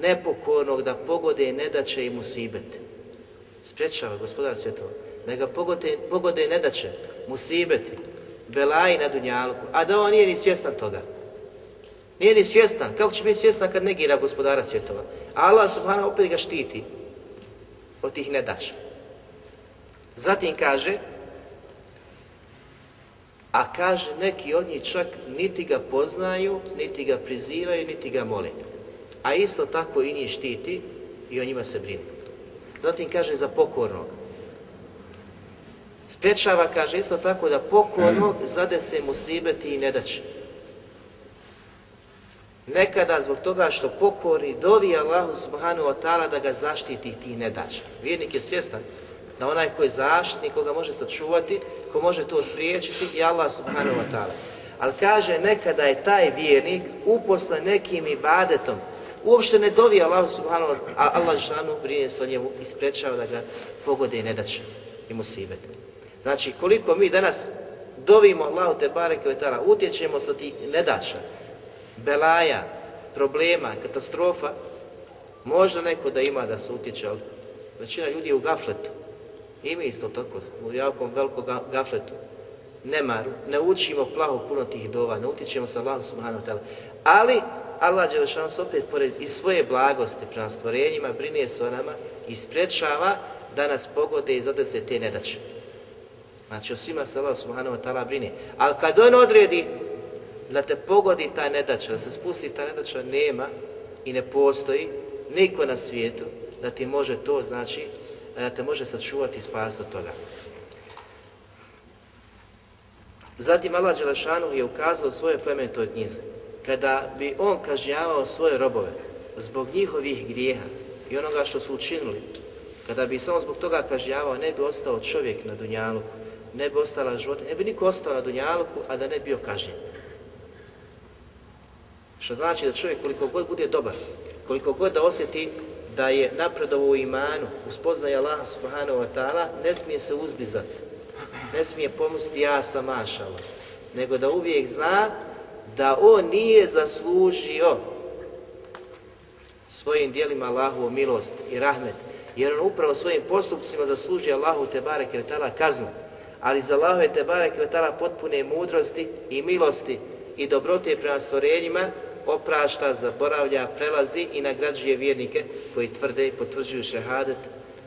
nepokornog da pogode nedaće i musibete. Sprečava gospodar svjetova. Da ga pogode, pogode nedaće, musibeti, belaji na dunjalku, a da on nije ni svjestan toga. Nije ni svjestan. Kako će biti svjestan kad negira gospodara svjetova? Allah subhanahu opet ga štiti od tih nedaća. Zatim kaže, a kaže neki od njih čak niti ga poznaju, niti ga prizivaju, niti ga mole. A isto tako i njih štiti i o njima se brine. Zatim kaže za pokornog. Sprečava, kaže isto tako da pokorno zade se musibeti i nedaće. Nekada zbog toga što pokori dovi Allahu subhanahu wa ta'ala da ga zaštiti tih nedaća. Vjernik je svjestan da onaj koji je zaštitnik, koga može sačuvati, ko može to spriječiti i Allah subhanahu wa ta'ala. Ali kaže nekada je taj vjernik uposlen nekim ibadetom, uopšte ne dovi Allah subhanahu wa ta'ala, Allah šanu brine se o njemu i sprečava da ga pogode i nedaće i musibete. Znači, koliko mi danas dovimo Allahu te bareke utječemo sa tih nedaća, belaja, problema, katastrofa, možda neko da ima da se utječe, ali većina ljudi je u gafletu. I mi isto tako, u jakom velikom gafletu, nemaru, ne učimo plaho puno tih dova, ne utječemo sa Allahom subhanahu wa ta'ala. Ali, Allah Đelešan se opet pored i svoje blagosti prema stvorenjima brine se o nama i sprečava da nas pogode i zadese te nedaće. Znači o svima se Allah subhanahu wa ta'ala brine. Ali kad on odredi da te pogodi ta nedaća, da se spusti ta nedaća, nema i ne postoji niko na svijetu da ti može to, znači, da te može sačuvati i spasti od toga. Zatim Allah Đelešanu je ukazao u svojoj plemenitoj knjizi, kada bi on kažnjavao svoje robove zbog njihovih grijeha i onoga što su učinili, kada bi samo zbog toga kažnjavao, ne bi ostao čovjek na Dunjaluku, ne bi ostala života, ne bi niko ostao na Dunjaluku, a da ne bio kažnjen. Što znači da čovjek koliko god bude dobar, koliko god da osjeti da je napredovo u imanu, uspoznaje Allah subhanahu wa ta'ala, ne smije se uzdizat, ne smije pomisliti ja sam mašala, nego da uvijek zna da on nije zaslužio svojim dijelima Allahovu milost i rahmet, jer on upravo svojim postupcima zasluži Allahu te bareke ta'ala kaznu, ali za Allahove te bareke ta'ala potpune mudrosti i milosti i dobrote prema stvorenjima oprašta, zaboravlja, prelazi i nagrađuje vjernike koji tvrde i potvrđuju šehadet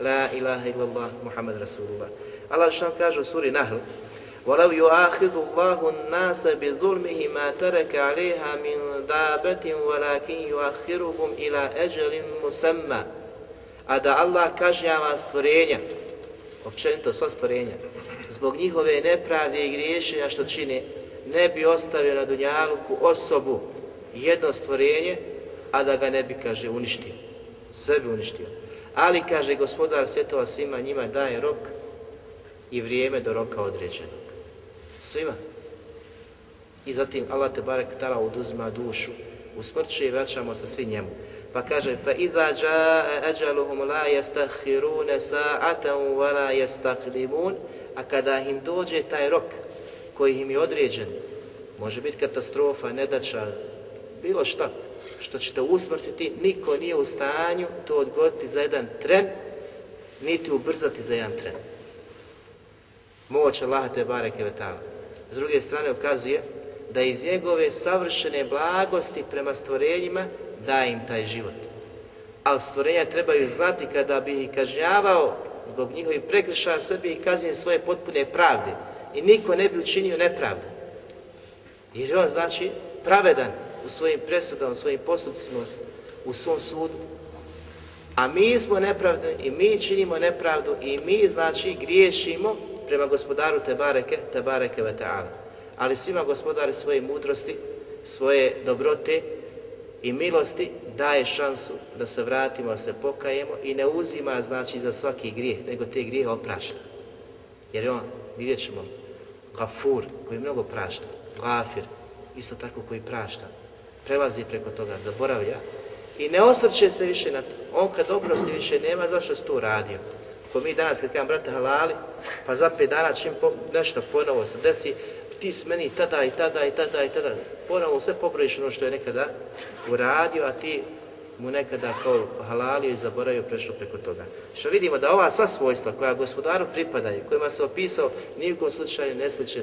La ilaha illallah Muhammad Rasulullah. Allah što kaže u suri Nahl وَلَوْ يُؤَخِذُ اللَّهُ النَّاسَ بِظُلْمِهِ مَا تَرَكَ عَلَيْهَا مِنْ دَابَةٍ وَلَكِنْ يُؤَخِّرُهُمْ إِلَى أَجَلٍ مُسَمَّى A da Allah kažnjava stvorenja, općenito sva stvorenja, zbog njihove nepravde i griješenja što čine, ne bi ostavio na Dunjaluku osobu jedno stvorenje, a da ga ne bi, kaže, uništio. Sve bi uništio. Ali, kaže gospodar svjetova svima njima daje rok i vrijeme do roka određenog. Svima. I zatim Allah te barek tala oduzima dušu, usmrćuje i vraćamo se svi njemu. Pa kaže فَإِذَا جَاءَ أَجَلُهُمْ لَا يَسْتَخِرُونَ سَاعَةً وَلَا يَسْتَقْدِمُونَ A kada im dođe taj rok koji im je određen, može biti katastrofa, nedača, bilo šta, što ćete usmrtiti, niko nije u stanju to odgoditi za jedan tren, niti ubrzati za jedan tren. Moć Allaha te bareke ve ta'ala. S druge strane ukazuje da iz njegove savršene blagosti prema stvorenjima daje im taj život. Ali stvorenja trebaju znati kada bi ih kažnjavao zbog njihovih prekršaja sebi i kaznjen svoje potpune pravde. I niko ne bi učinio nepravdu. Jer je on znači pravedan u svojim presudama, u svojim postupcima, u svom sudu. A mi smo nepravdni i mi činimo nepravdu i mi znači griješimo prema gospodaru Tebareke, Tebareke ve ta'ala. Ali svima gospodari svoje mudrosti, svoje dobrote i milosti daje šansu da se vratimo, da se pokajemo i ne uzima znači za svaki grijeh, nego te grijehe oprašta. Jer je on, vidjet ćemo, gafur koji mnogo prašta, gafir, isto tako koji prašta, prelazi preko toga, zaboravlja i ne osvrće se više na to. On kad oprosti više nema, zašto si to uradio? Ko mi danas kad kažem, brate, halali, pa za pet dana čim po, nešto ponovo se desi, ti s meni tada i tada i tada i tada, ponovo sve pobrojiš ono što je nekada uradio, a ti mu nekada kao halalio i zaboravio prešlo preko toga. Što vidimo da ova sva svojstva koja gospodaru pripadaju, kojima se opisao, nijekom slučaju ne sliče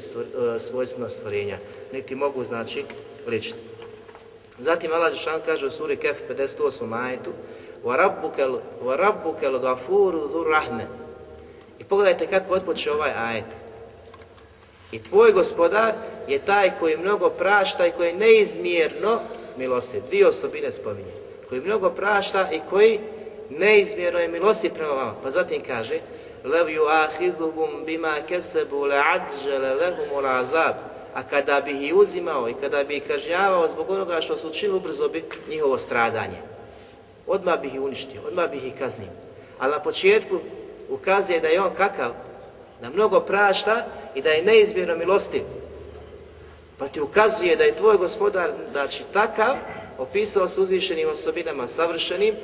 svojstveno stvorenja, niti mogu znači ličiti. Zatim Allah Žešan kaže u suri Kef 58 majetu وَرَبُّكَ الْغَفُورُ ذُرْ رَحْمَ I pogledajte kako otpoče ovaj ajet. I tvoj gospodar je taj koji mnogo prašta i koji neizmjerno milosti. Dvije osobine spominje. Koji mnogo prašta i koji neizmjerno je milosti prema vama. Pa zatim kaže لَوْ يُعَاخِذُهُمْ بِمَا كَسَبُوا لَعَجَّلَ لَهُمُ الْعَذَابُ a kada bi ih uzimao i kada bi ih kažnjavao zbog onoga što su učinili, ubrzo bi njihovo stradanje. Odmah bi ih uništio, odmah bi ih kaznio. Ali na početku ukazuje da je on kakav, da mnogo prašta i da je neizmjerno milostiv. Pa ti ukazuje da je tvoj gospodar, znači takav, opisao s uzvišenim osobinama savršenim,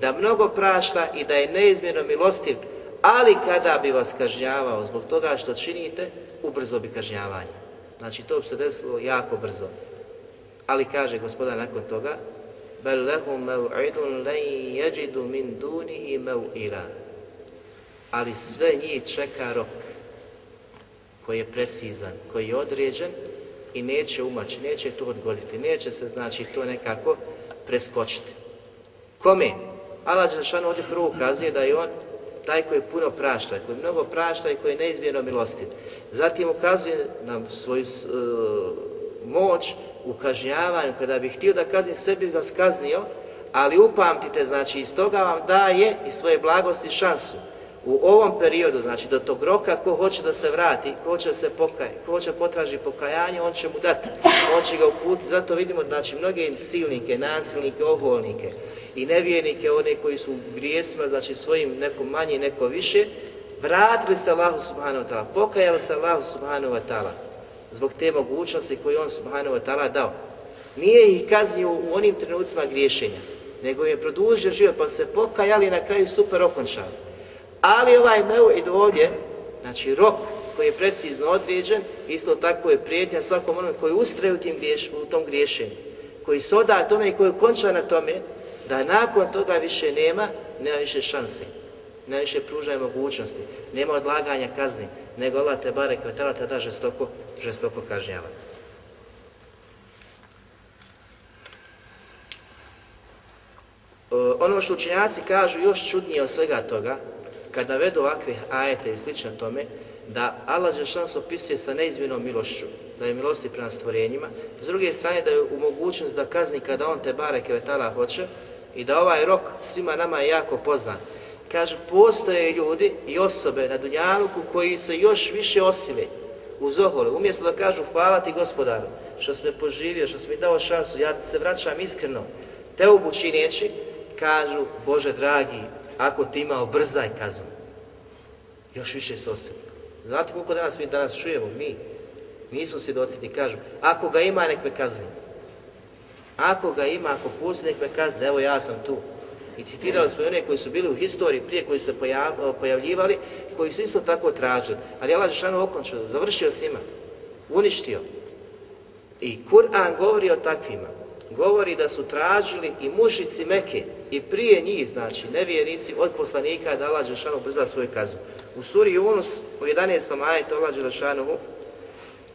da mnogo prašta i da je neizmjerno milostiv, ali kada bi vas kažnjavao zbog toga što činite, ubrzo bi kažnjavanje. Znači to bi se desilo jako brzo. Ali kaže gospodar nakon toga mev'idun len jeđidu min dunihi mev'ila. Ali sve njih čeka rok koji je precizan, koji je određen i neće umaći, neće to odgoditi, neće se znači to nekako preskočiti. Kome? Allah Đelšanu ovdje prvo ukazuje da je on taj koji puno prašta, koji mnogo prašta i koji je neizmjerno milostiv. Zatim ukazuje nam svoju uh, moć u kažnjavanju, kada bi htio da kazni sebi ga skaznio, ali upamtite, znači iz toga vam daje i svoje blagosti šansu. U ovom periodu, znači do tog roka, ko hoće da se vrati, ko hoće da se pokaje, ko hoće potraži pokajanje, on će mu dati, on će ga uputiti. Zato vidimo, znači, mnoge silnike, nasilnike, oholnike, i nevjernike, one koji su u grijesima, znači svojim neko manje, neko više, vratili se Allahu subhanahu wa ta'ala, pokajali se Allahu subhanahu wa ta'ala zbog te mogućnosti koju on subhanahu wa ta'ala dao. Nije ih kaznio u onim trenucima griješenja, nego je produžio život, pa se pokajali na kraju super okončali. Ali ovaj meuid ovdje, znači rok koji je precizno određen, isto tako je prijetnja svakom onom koji ustraje u, tim griješ, u tom griješenju, koji se oda tome i koji konča na tome, da nakon toga više nema, nema više šanse, nema više pružaje mogućnosti, nema odlaganja kazni, nego Allah te bare kvetala tada žestoko, žestoko kažnjava. Ono što učenjaci kažu još čudnije od svega toga, kad navedu ovakve ajete i slično tome, da Allah Žešan se opisuje sa neizmjenom milošću, da je milosti prema stvorenjima, s druge strane da je u mogućnost da kazni kada on te bare kevetala hoće i da ovaj rok svima nama je jako poznan. Kaže, postoje ljudi i osobe na Dunjaluku koji se još više osile u zohole. Umjesto da kažu hvala ti gospodaru što si me poživio, što si mi dao šansu, ja se vraćam iskreno, te obučineći, kažu, Bože dragi, ako ti imao brzaj kaznu. Još više se osjeti. Znate koliko danas mi danas čujemo, mi, mi smo svjedoci ti kažu, ako ga ima, nek me kazni. Ako ga ima, ako postoji, nek me kazni, evo ja sam tu. I citirali smo i one koji su bili u historiji prije koji se pojavljivali, koji su isto tako tražili. Ali Allah Žešanu okončio, završio s njima, uništio. I Kur'an govori o takvima Govori da su tražili i mušici Meke i prije njih, znači nevjernici od poslanika da Allah Žešanu brza svoju kaznu. U suri Yunus u 11. ajetu Allah Žešanu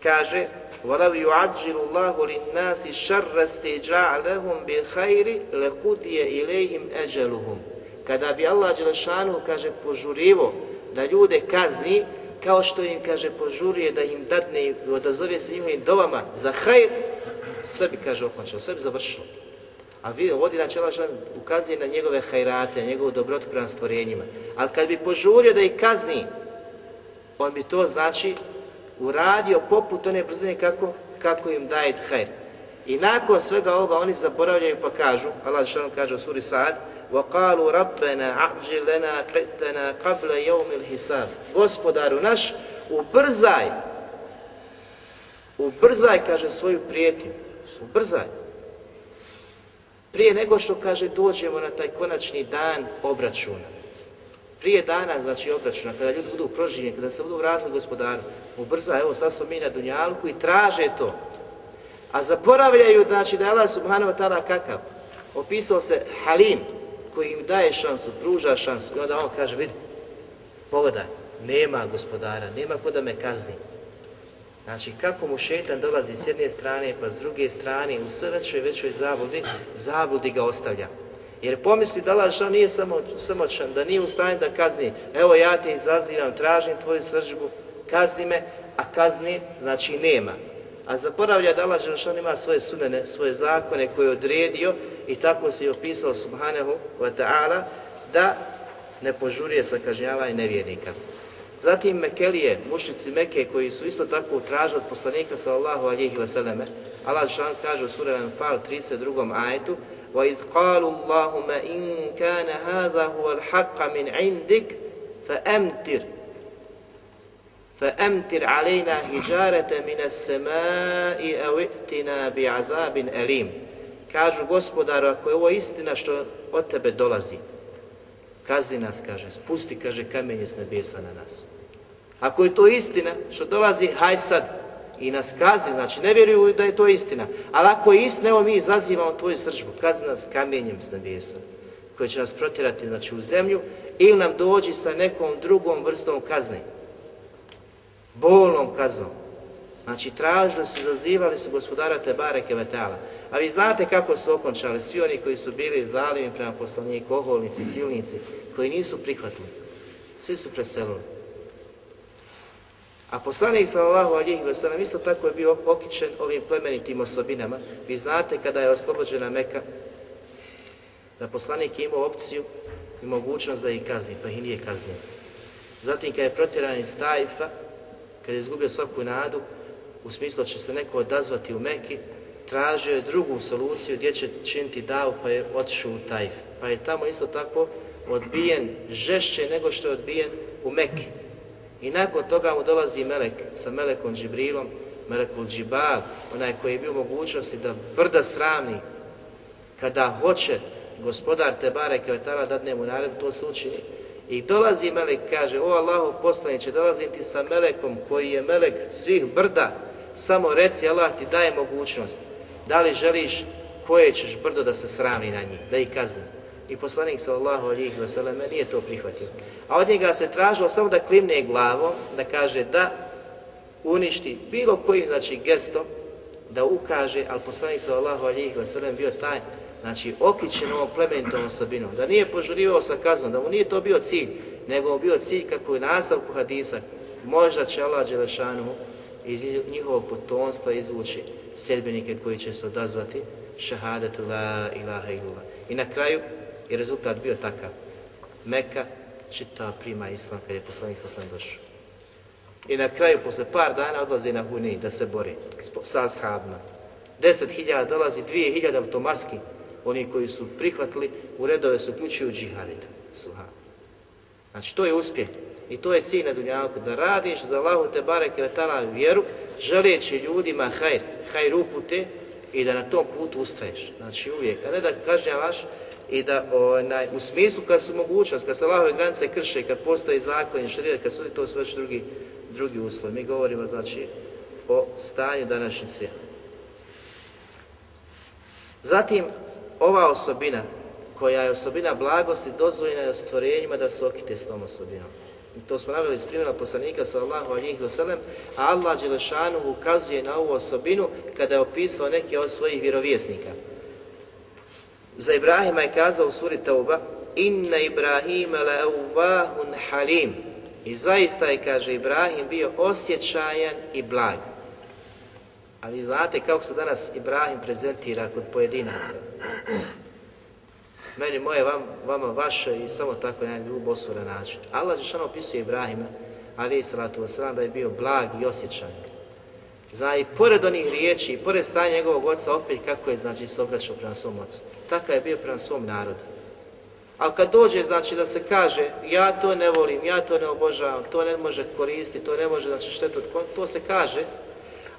kaže وَلَوْ يُعَجِّلُ اللَّهُ لِلنَّاسِ شَرَّ اسْتِجَعْلَهُمْ بِخَيْرِ لَقُدِيَ إِلَيْهِمْ أَجَلُهُمْ Kada bi Allah Đelešanu, kaže, požurivo da ljude kazni, kao što im, kaže, požurije da im dadne i odazove se njihovim dovama za hajr, sve bi, kaže, okončalo, sve bi završilo. A vi ovdje znači Allah ukazuje na njegove hajrate, na njegovu dobrotu prema stvorenjima. Ali kad bi požurio da ih kazni, on bi to znači uradio poput one brzine kako, kako im daje hajr. I nakon svega ovoga oni zaboravljaju pa kažu, Allah što kaže u suri Sad, وَقَالُوا رَبَّنَا عَجِّلْ لَنَا قِتَنَا قَبْلَ يَوْمِ الْحِسَابِ Gospodaru naš, ubrzaj, ubrzaj, kaže, svoju prijetnju, ubrzaj. Prije nego što, kaže, dođemo na taj konačni dan obračuna. Prije dana, znači obračuna, kada ljudi budu proživljeni, kada se budu vratili gospodaru, ubrza, evo sad smo mi na Dunjalku i traže to. A zaboravljaju, znači, da je Allah subhanahu wa kakav. Opisao se Halim, koji im daje šansu, pruža šansu. I onda on kaže, vidi, pogledaj, nema gospodara, nema ko da me kazni. Znači, kako mu šetan dolazi s jedne strane, pa s druge strane, u sve većoj većoj zabludi, zabludi ga ostavlja. Jer pomisli da Allah nije samo, samoćan, da nije u stanju da kazni. Evo ja te izazivam, tražim tvoju sržbu, kazni me, a kazni znači nema. A zaboravlja da Allah ima svoje sunene, svoje zakone koje je odredio i tako se je opisao subhanahu wa ta'ala da ne požurije sa kažnjavanjem nevjernika. Zatim Mekelije, mušnici Meke koji su isto tako tražili od poslanika sallallahu alihi wasallame, Allah kaže u sura Anfal 32. ajetu وَإِذْ قَالُوا اللَّهُمَ إِنْ كَانَ هَذَا هُوَ الْحَقَّ مِنْ عِنْدِكَ فَأَمْتِرْ فأمتر علينا حجارة من السماء أو ائتنا بعذاب أليم Kažu gospodaru, ako je ovo istina što od tebe dolazi, kazi nas, kaže, spusti, kaže, kamenje s nebesa na nas. Ako je to istina što dolazi, haj sad, i nas kazi, znači ne vjeruju da je to istina. Ali ako je istina, evo mi izazivamo tvoju sržbu, kazi nas kamenjem s nebesa, koji će nas protjerati znači, u zemlju, ili nam dođi sa nekom drugom vrstom kazne bolnom kaznom. Znači tražili su, zazivali su gospodara Tebare Kevetala. A vi znate kako su okončali svi oni koji su bili zalimi prema poslaniku, oholnici, silnici, koji nisu prihvatili. Svi su preselili. A poslanik sallallahu alihi wasallam isto tako je bio okićen ovim plemenitim osobinama. Vi znate kada je oslobođena Meka, da poslanik je imao opciju i mogućnost da ih kazni, pa ih nije kaznio. Zatim kada je protjeran iz Tajfa, kad je izgubio svaku nadu, u smislu da će se neko odazvati u Meki, tražio je drugu soluciju gdje će činiti davu pa je otišao u Tajf. Pa je tamo isto tako odbijen žešće nego što je odbijen u Meki. I nakon toga mu dolazi Melek sa Melekom Džibrilom, Melekul Džibal, onaj koji je bio u mogućnosti da brda sravni kada hoće gospodar Tebare Kvetala dadne mu to se. I dolazi melek, kaže, o Allahu poslaniće, dolazim ti sa melekom koji je melek svih brda, samo reci, Allah ti daje mogućnost. Da li želiš koje ćeš brdo da se sravni na njih, da ih kazni. I poslanik sallallahu alihi wasallam nije to prihvatio. A od njega se tražilo samo da klimne glavom, da kaže da uništi bilo koji znači gesto, da ukaže, ali poslanik sallallahu alihi wasallam bio taj znači okićen ovom plemenitom osobinom, da nije požurivao sa kaznom, da mu nije to bio cilj, nego mu bio cilj kako je nastavku hadisa, možda će Allah Đelešanu iz njihovog potomstva izvući sedbenike koji će se odazvati šahadatu la ilaha illallah. I na kraju je rezultat bio takav. Meka čita prima islam kad je poslanik sa sam došao. I na kraju, posle par dana, odlazi na Huni da se bori sa ashabima. Deset hiljada dolazi, dvije hiljada automatski oni koji su prihvatili u redove se uključuju džihadita. Suha. Znači to je uspjeh i to je cilj na dunjalku, da radiš za Allahu te barek vjeru, želeći ljudima hajr, hajr upute i da na tom putu ustraješ. Znači uvijek, a ne da kažnjavaš i da onaj, u smislu kad su mogućnost, kad se Allahove granice krše, kad postoji zakon i šarijet, kad su to su već drugi, drugi uslov. Mi govorimo znači o stanju današnjice. Zatim, ova osobina, koja je osobina blagosti, dozvoljena je stvorenjima da se okite s tom osobinom. I to smo naveli iz primjera poslanika sallallahu alihi wasallam, a Allah Đelešanu ukazuje na ovu osobinu kada je opisao neke od svojih vjerovjesnika. Za Ibrahima je kazao u suri Tauba, Inna Ibrahima la halim. I zaista je, kaže Ibrahim, bio osjećajan i blag. A vi znate kako se danas Ibrahim prezentira kod pojedinaca. Meni moje, vam, vama vaše i samo tako jedan ljub način. Allah Žešan opisuje Ibrahima, ali i salatu wasalam, da je bio blag i osjećaj. Zna i pored onih riječi, i pored stanja njegovog oca, opet kako je znači se obraćao prema svom ocu. Takav je bio prema svom narodu. Ali kad dođe, znači da se kaže, ja to ne volim, ja to ne obožavam, to ne može koristiti, to ne može, znači štetu, to se kaže,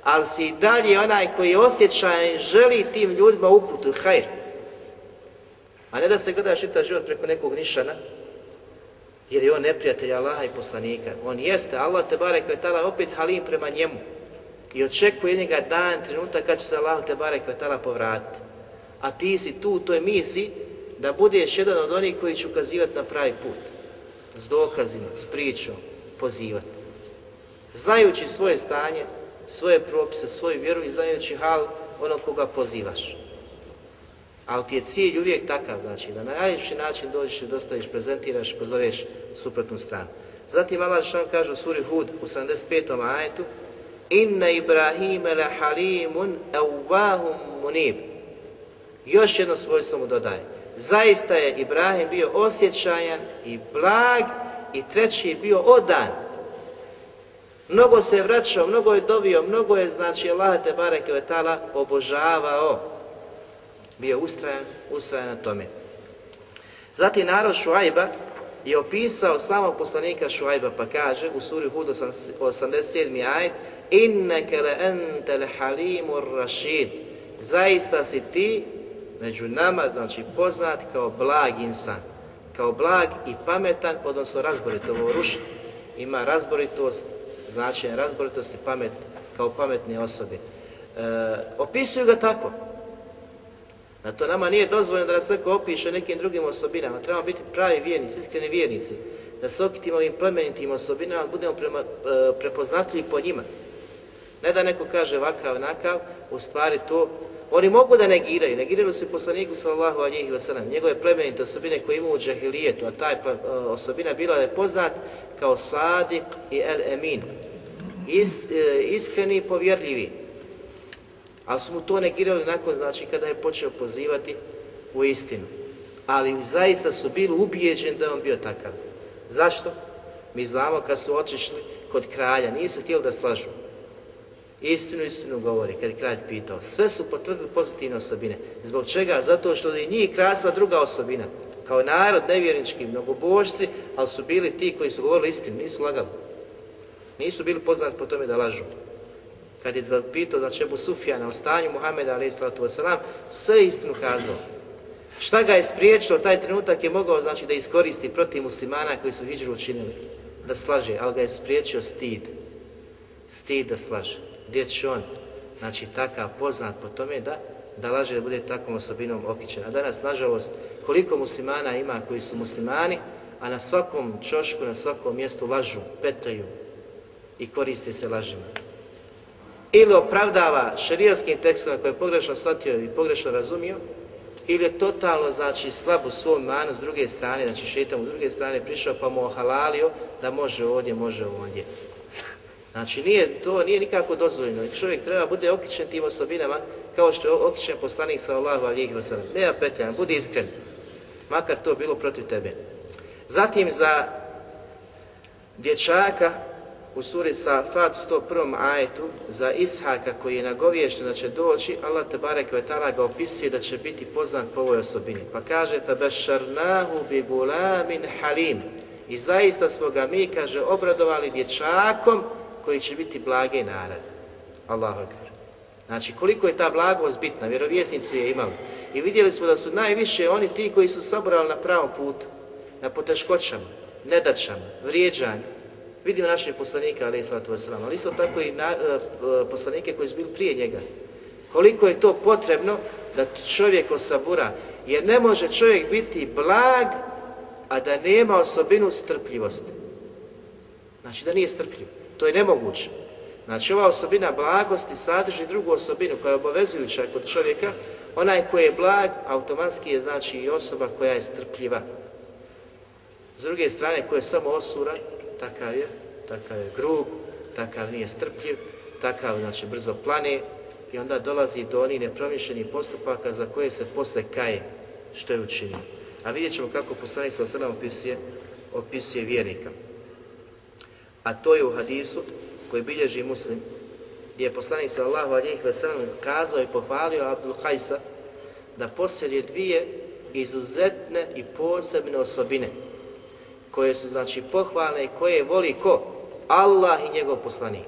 ali si i dalje onaj koji je i želi tim ljudima uputu, hajr. A ne da se gleda šita život preko nekog nišana, jer je on neprijatelj Allaha i poslanika. On jeste, Allah te barek tala opet halim prema njemu. I očekuje njega dan, trenutak kad će se Allah te barek tala povratiti. A ti si tu u toj misiji da budeš jedan od onih koji će ukazivati na pravi put. S dokazima, s pričom, pozivati. Znajući svoje stanje, svoje propise, svoju vjeru i znajući hal onog koga pozivaš. Ali ti je cilj uvijek takav, znači da na najljepši način dođeš dostaviš, prezentiraš, pozoveš suprotnu stranu. Zatim Allah što kaže u suri Hud u 75. ajetu Inna Ibrahime la halimun munib. Još jedno svojstvo mu dodaje. Zaista je Ibrahim bio osjećajan i blag i treći je bio odan. Mnogo se je vraćao, mnogo je dovio, mnogo je znači Allah te barek obožavao bio ustrajan, ustrajan na tome. Zatim narod Šuajba je opisao samo poslanika Šuajba pa kaže u suri Hud 87. ajd Inneke le entel halimur rašid Zaista si ti među nama, znači poznat kao blag insan, kao blag i pametan, odnosno razborit. Ovo ruš ima razboritost, znači razboritost i pamet kao pametne osobe. E, opisuju ga tako. Na to nama nije dozvoljeno da nas neko opiše nekim drugim osobinama. Trebamo biti pravi vjernici, iskreni vjernici. Da se okitimo ovim plemenitim osobinama, budemo prema, e, prepoznatljivi po njima. Ne da neko kaže ovakav, onakav, u stvari to oni mogu da negiraju, negirali su i poslaniku sallallahu alihi wasallam, njegove plemenite osobine koje imaju u džahilijetu, a ta e, osobina bila je poznat kao sadik i el emin, Is, e, iskreni i povjerljivi. Ali su mu to negirali nakon, znači, kada je počeo pozivati u istinu. Ali zaista su bili ubijeđeni da je on bio takav. Zašto? Mi znamo kad su otišli kod kralja, nisu htjeli da slažu. Istinu, istinu govori, kad je kralj pitao. Sve su potvrdili pozitivne osobine. Zbog čega? Zato što je njih krasila druga osobina. Kao narod nevjernički, mnogobožci, ali su bili ti koji su govorili istinu, nisu lagali. Nisu bili poznati po tome da lažu kad je zapitao za Čebu Sufjana o stanju Muhameda a.s. sve istinu kazao. Šta ga je spriječilo, taj trenutak je mogao znači da iskoristi protiv muslimana koji su hijđru učinili, da slaže, ali ga je spriječio stid. Stid da slaže. Gdje će on? Znači takav poznat po tome da, da laže da bude takvom osobinom okićen. A danas, nažalost, koliko muslimana ima koji su muslimani, a na svakom čošku, na svakom mjestu lažu, petaju i koriste se lažima ili opravdava šerijaskim tekstom koje je pogrešno shvatio i pogrešno razumio, ili je totalno, znači, slab u svom manu s druge strane, znači šetam u druge strane prišao pa mu ohalalio da može ovdje, može ovdje. Znači, nije, to nije nikako dozvoljeno. Čovjek treba bude okićen tim osobinama kao što je okićen poslanik sa Allahu alijih wasallam. Nema petljana, budi iskren. Makar to bilo protiv tebe. Zatim za dječaka u suri Safat 101. ajetu za Ishaka koji je nagovješten da će doći, Allah te barek vetala ga opisuje da će biti poznat po ovoj osobini. Pa kaže فَبَشَّرْنَاهُ بِغُلَامٍ halim I zaista smo ga mi, kaže, obradovali dječakom koji će biti blage narad. Allahu akbar. Znači, koliko je ta blagost bitna, vjerovjesnicu je imali. I vidjeli smo da su najviše oni ti koji su saborali na pravom putu, na poteškoćama, nedaćama, vrijeđanju. Vidimo naših poslanika, ali ali isto tako i na, uh, poslanike koji su bili prije njega. Koliko je to potrebno da čovjek osabura, jer ne može čovjek biti blag, a da nema osobinu strpljivosti. Znači da nije strpljiv. To je nemoguće. Znači ova osobina blagosti sadrži drugu osobinu koja je obavezujuća kod čovjeka. Onaj koji je blag, automatski je znači i osoba koja je strpljiva. S druge strane, ko je samo osuran, takav je, takav je grub, takav nije strpljiv, takav znači brzo plane i onda dolazi do onih nepromišljenih postupaka za koje se posle kaje što je učinio. A vidjet ćemo kako poslanik sa opisuje, opisuje vjernika. A to je u hadisu koji bilježi muslim, gdje je poslanik sallahu alijih veselam kazao i pohvalio Abdul Hajsa da posjeduje dvije izuzetne i posebne osobine koje su znači pohvalne i koje voli ko? Allah i njegov poslanik.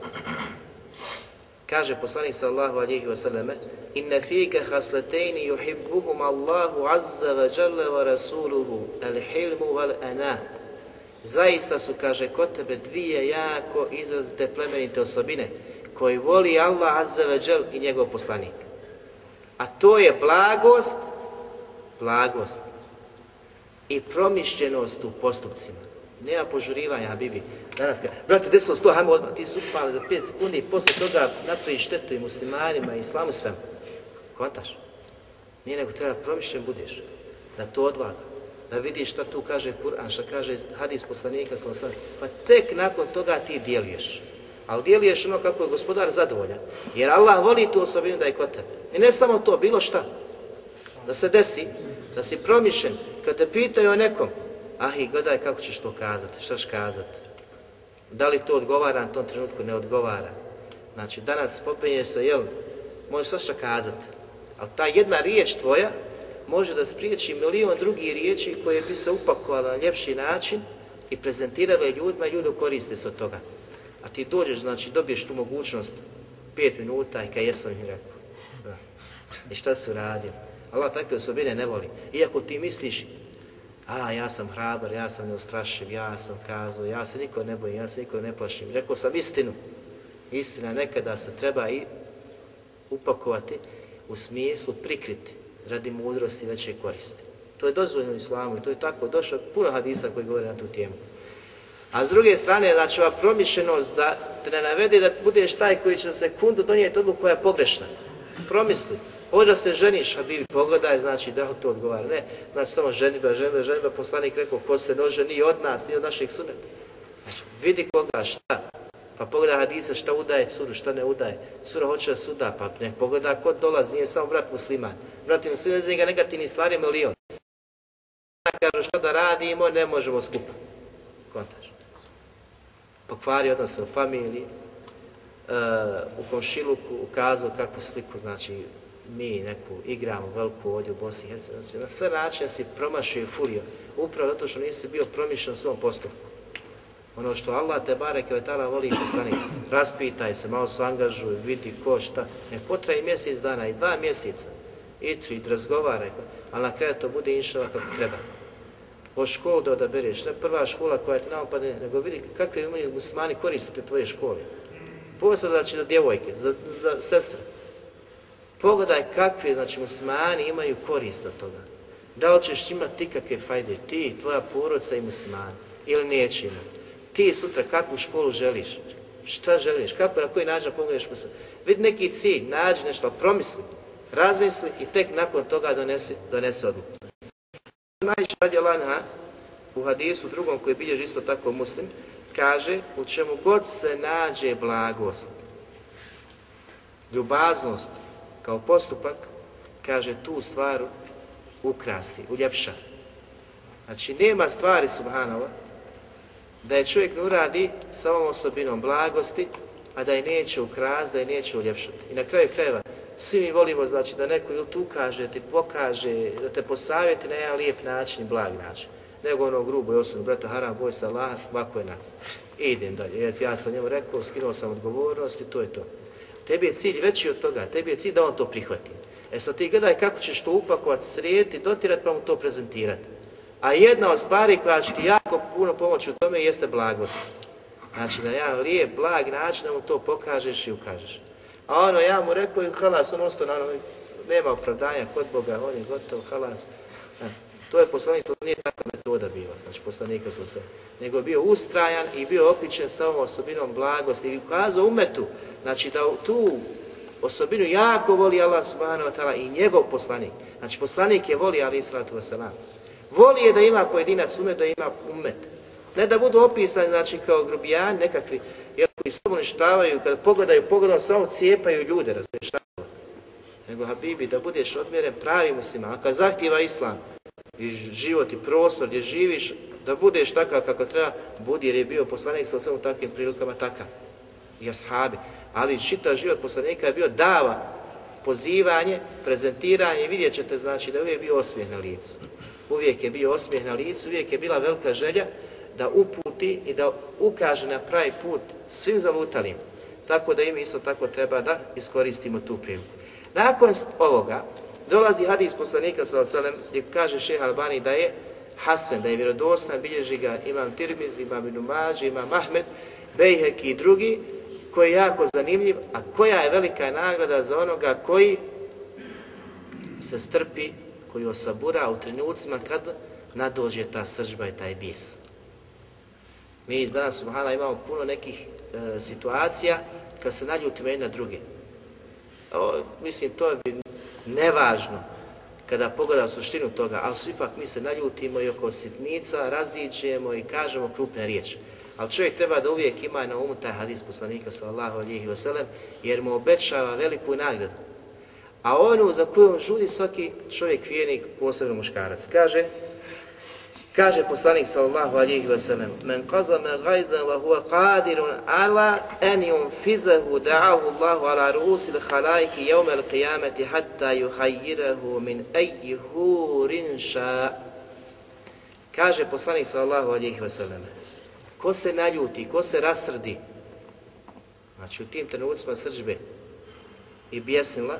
Kaže poslanik sallahu alihi wasallam Inna fike hasletejni yuhibbuhum Allahu azza wa jalla wa rasuluhu al-hilmu wal-ana Zaista su, kaže, kod tebe dvije jako izrazite plemenite osobine koji voli Allah Azza wa i njegov poslanik. A to je blagost, blagost i promišljenost u postupcima. Nema požurivanja, Habibi. Danas kada, brate, desilo sto, hajmo odmah, ti su upali za 5 sekundi i poslije toga napraviš štetu i muslimanima i islamu svemu. Kontaš? Nije nego treba promišljen budeš, da to odvaga da vidiš šta tu kaže Kur'an, šta kaže hadis poslanika. Pa tek nakon toga ti djeluješ. Ali djeluješ ono kako je gospodar zadovoljan. Jer Allah voli tu osobinu da je kod tebe. I ne samo to, bilo šta. Da se desi, da si promišljen, kad te pitaju o nekom, ah i gledaj kako ćeš to kazati, šta ćeš kazati. Da li to odgovara na tom trenutku, ne odgovara. Znači, danas popenješ se, jel, možeš šta kazati. Ali ta jedna riječ tvoja, može da spriječi milion drugih riječi koje bi se upakovali na ljepši način i prezentirale ljudima i ljudi koriste se od toga. A ti dođeš, znači dobiješ tu mogućnost pet minuta i kaj jesam im rekao. I šta su radili? Allah takve osobine ne voli. Iako ti misliš, a ja sam hrabar, ja sam neustrašiv, ja sam kazao, ja se niko ne bojim, ja se niko ne plašim. Rekao sam istinu. Istina nekada se treba i upakovati u smislu prikriti radi mudrosti veće koristi. To je dozvoljeno islamu i to je tako došlo puno hadisa koji govore na tu temu. A s druge strane, znači ova promišljenost da te ne navede da budeš taj koji će na sekundu donijeti odluku koja je pogrešna. Promisli. Možda se ženiš, a bili pogledaj, znači da li to odgovara. Ne, znači samo ženiba, ženiba, ženiba, poslanik rekao ko se nože ni od nas, ni od našeg suneta. Znači, vidi koga, šta, pa pogleda hadisa šta udaje curu, šta ne udaje. Cura hoće da suda, pa ne pogleda ko dolazi, nije samo brat musliman. Brat musliman, za njega negativni stvari milion. Kažu šta da radimo, ne možemo skupa. Kontaž. Pokvari odnose u familiji, uh, u komšiluku ukazao kakvu sliku, znači mi neku igramo veliku ovdje u Bosni i Hercegovini. Znači, na sve načine si promašio i fulio, upravo zato što nisi bio promišljen u svom postupku. Ono što Allah te barek tada voli poslanik, raspitaj se, malo se angažuj, vidi ko šta, ne potraji mjesec dana i dva mjeseca, i tri, razgovaraj, ali na kraju to bude inšava kako treba. O školu da odabereš, ne prva škola koja te naopadne, nego vidi kakve imaju muslimani koristite tvoje škole. Posebno znači za djevojke, za, za sestre. Pogledaj kakve znači muslimani imaju korist od toga. Da li ćeš imati kakve fajde, ti, tvoja porodica i muslimani, ili neće imati ti sutra kakvu školu želiš, šta želiš, kako, na koji način pomogneš se. Vidi neki cilj, nađi nešto, promisli, razmisli i tek nakon toga donesi, donese odluku. Najviše radi Allah u hadisu drugom koji bilježi isto tako muslim, kaže u čemu god se nađe blagost, ljubaznost kao postupak, kaže tu stvar ukrasi, uljepša. Znači nema stvari subhanallah da je čovjek ne uradi sa ovom osobinom blagosti, a da je neće ukrast, da je neće uljepšati. I na kraju krajeva, svi mi volimo znači da neko ili tu kaže, ti pokaže, da te posavjeti na jedan lijep način i blag način. Nego ono grubo i osobno, brata haram, boj se Allah, ovako je na. Idem dalje. Jer ja sam njemu rekao, skinuo sam odgovornost i to je to. Tebi je cilj veći od toga, tebi je cilj da on to prihvati. E sad ti gledaj kako ćeš to upakovati, srediti, dotirati pa mu to prezentirati. A jedna od stvari koja će ti jako puno pomoći u tome jeste blagost. Znači na jedan lijep, blag način da mu to pokažeš i ukažeš. A ono, ja mu rekao i halas, on ostao na ono, nema opravdanja kod Boga, on je gotov, halas. E, to je poslanik, nije takva metoda bila, znači poslanika sam se, nego bio ustrajan i bio okvičen sa ovom osobinom blagosti i ukazao umetu, znači da tu osobinu jako voli Allah subhanahu wa ta'ala i njegov poslanik. Znači poslanik je voli Ali sallatu wasalam. Voli je da ima pojedinac umet, da ima umet. Ne da budu opisani znači, kao grubijani nekakvi, jer koji samo uništavaju, kada pogledaju, pogledom samo cijepaju ljude, razumiješ Nego Habibi, da budeš odmjeren pravi musliman. A kad zahtjeva Islam i život i prostor gdje živiš, da budeš takav kako treba, budi jer je bio poslanik sa svemu takvim prilikama takav. I ashabi. Ali čitav život poslanika je bio dava, pozivanje, prezentiranje vidjet ćete znači da je uvijek bio osmijeh na licu. Uvijek je bio osmijeh na licu, uvijek je bila velika želja da uputi i da ukaže na pravi put svim zalutalim. Tako da im isto tako treba da iskoristimo tu priliku. Nakon ovoga dolazi hadis poslanika sallallahu gdje kaže šeha Albani da je Hasan, da je vjerodostan, bilježi ga imam Tirmiz, imam Ibn Mađi, imam Ahmed, Bejhek i drugi, koji je jako zanimljiv, a koja je velika nagrada za onoga koji se strpi, koji osabura u trenucima kad nadođe ta sržba i taj bijes. Mi danas, subhala, imamo puno nekih e, situacija kad se naljutimo jedna druge. O, mislim, to je nevažno kada pogleda suštinu toga, ali su ipak mi se naljutimo i oko sitnica, raziđemo i kažemo krupne riječi. Ali čovjek treba da uvijek ima na umu taj hadis poslanika sallallahu alihi wasallam, jer mu obećava veliku nagradu. A onu za koju on žudi svaki čovjek vjernik, posebno muškarac. Kaže, Kaže poslanik sallallahu alihi wasallam Men qazama gajzan wa huwa qadirun ala en yunfidhahu da'ahu Allahu ala ru'usil khalaiki yawma al-qiyamati hatta yuhayyirahu min ayyi hurin sha Kaže poslanik sallallahu alihi wasallam Ko se naljuti, ko se rasrdi, znači u tim trenucima sržbe i bjesnila,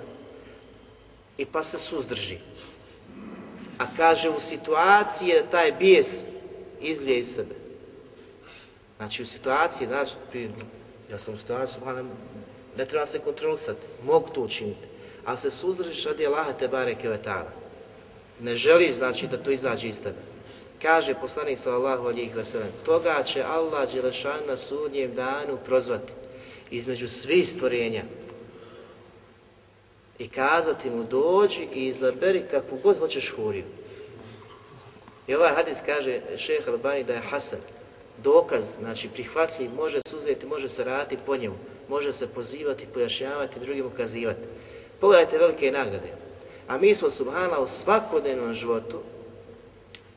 i pa se suzdrži. A kaže u situaciji da taj bijes izlije iz sebe. Znači u situaciji, znači, ja sam u situaciji, ne treba se kontrolisati, mogu to učiniti, ali se suzdržiš radi Allaha te bareke Ne želiš, znači, da to izađe iz tebe. Kaže poslanik sallallahu alihi wasallam, toga će Allah Đelešan na sudnjem danu prozvati između svih stvorenja i kazati mu dođi i izaberi kakvu god hoćeš huriju. I ovaj hadis kaže šeha Albani da je Hasan, dokaz, znači prihvatljiv, može se uzeti, može se raditi po njemu, može se pozivati, pojašnjavati, drugim ukazivati. Pogledajte velike nagrade. A mi smo, subhana, u svakodnevnom životu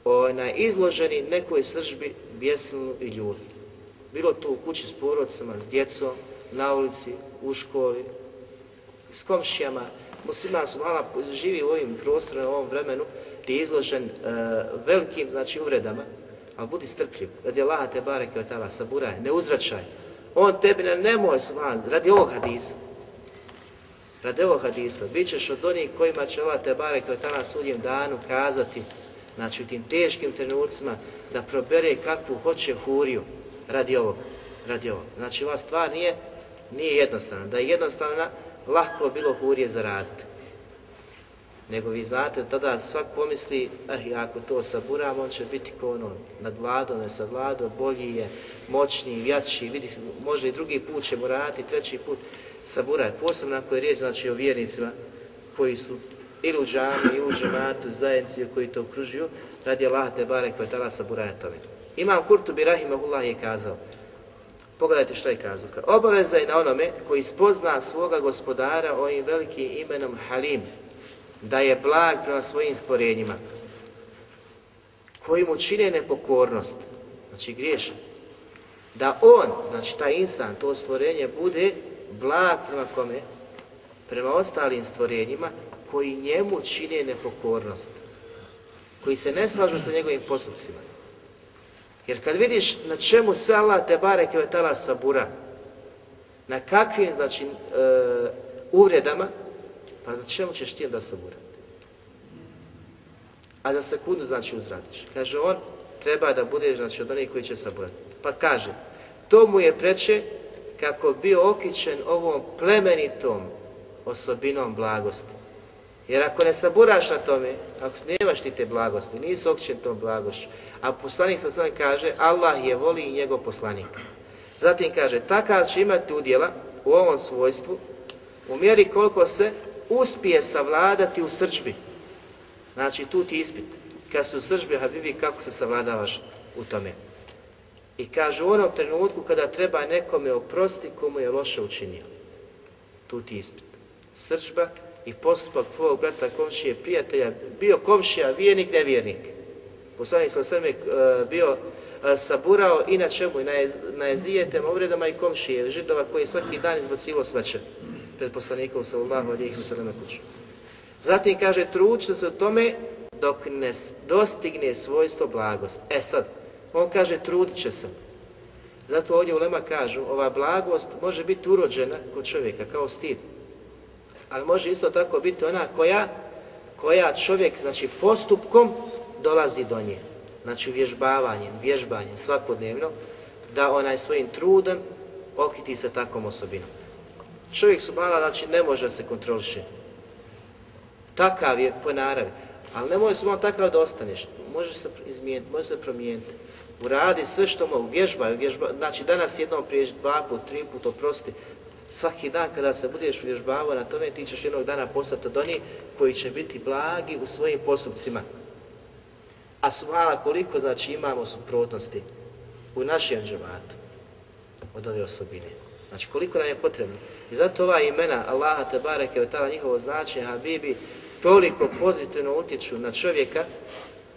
onaj, izloženi nekoj sržbi, bjesnu i ljudi. Bilo to u kući s porodcama, s djecom, na ulici, u školi, s komšijama. Musliman subhana živi u ovim prostorima, u ovom vremenu, gdje je izložen uh, velikim znači, uvredama, ali budi strpljiv, radi Allaha te bareke od tala, saburaj, ne uzračaj. On tebi ne nemoj, subhan, radi ovog hadisa. Radi ovog hadisa, bit ćeš od onih kojima će Allah te bareke od tala sudjem danu kazati znači u tim teškim trenucima, da probere kakvu hoće huriju radi ovog. Radi ovog. Znači ova stvar nije, nije jednostavna. Da je jednostavna, lahko bilo hurije zaraditi. Nego vi znate, tada svak pomisli, eh, ako to saburam, on će biti ko ono, nad vladom, ne sa vladom, bolji je, moćniji, jači, vidi, može i drugi put ćemo raditi, treći put saburaj. Posebno ako je riječ znači, o vjernicima koji su ili u džami, ili u džematu, zajednici koji to okružuju, radi Allah te bare koje tala saburaja tome. Imam Kurtubi Rahimahullah je kazao, pogledajte što je kazao, obaveza je na onome koji spozna svoga gospodara ovim velikim imenom Halim, da je blag prema svojim stvorenjima, koji mu čine nepokornost, znači griješan, da on, znači taj insan, to stvorenje bude blag prema kome? Prema ostalim stvorenjima koji njemu čine nepokornost, koji se ne slažu sa njegovim postupcima. Jer kad vidiš na čemu sve Allah te bare kvetala sabura, na kakvim, znači, e, uvredama, pa na čemu ćeš ti da sabura? A za sekundu, znači, uzradiš. Kaže on, treba da budeš, znači, od onih koji će saburati. Pa kaže, to mu je preče kako bio okićen ovom plemenitom osobinom blagosti. Jer ako ne saburaš na tome, ako nemaš ti te blagosti, nisi okićen tom blagošću, a poslanik sa sve kaže, Allah je voli i njegov poslanik. Zatim kaže, takav će imati udjela u ovom svojstvu u mjeri koliko se uspije savladati u srčbi. Znači, tu ti ispit. Kad su u srčbi, Habibi, kako se savladavaš u tome. I kaže, u onom trenutku kada treba nekome oprosti komu je loše učinio. Tu ti ispit. Srčba i postupak tvojeg brata, komšije, prijatelja, bio komšija, vjernik, nevjernik. Poslanik sa sveme bio e, saburao i na čemu? Na, jez, na jezijetem, uvredama i komšije, židova koji svaki dan izbacivo smeće pred poslanikom sallallahu alihi wa sallam kuću. Zatim kaže, tručite se u tome dok ne dostigne svojstvo blagost. E sad, on kaže, trudit će se. Zato ovdje u Lema kažu, ova blagost može biti urođena kod čovjeka, kao stid. Ali može isto tako biti ona koja, koja čovjek, znači postupkom, dolazi do nje. Znači vježbavanjem, vježbanjem svakodnevno, da onaj svojim trudom okiti se takvom osobinom. Čovjek su mala, znači ne može se kontroliše. Takav je po naravi. Ali ne može samo takav da ostaneš. Može se izmijeniti, može se promijeniti. Uradi sve što mogu, vježbaju, vježba, znači danas jednom priješ dva put, tri put, oprosti. Svaki dan kada se budeš uvježbavao na tome, ti ćeš jednog dana postati od onih koji će biti blagi u svojim postupcima. A subhala koliko znači imamo suprotnosti u našem džematu od ove osobine. Znači koliko nam je potrebno. I zato ova imena Allaha te bareke njihovo značenje Habibi toliko pozitivno utječu na čovjeka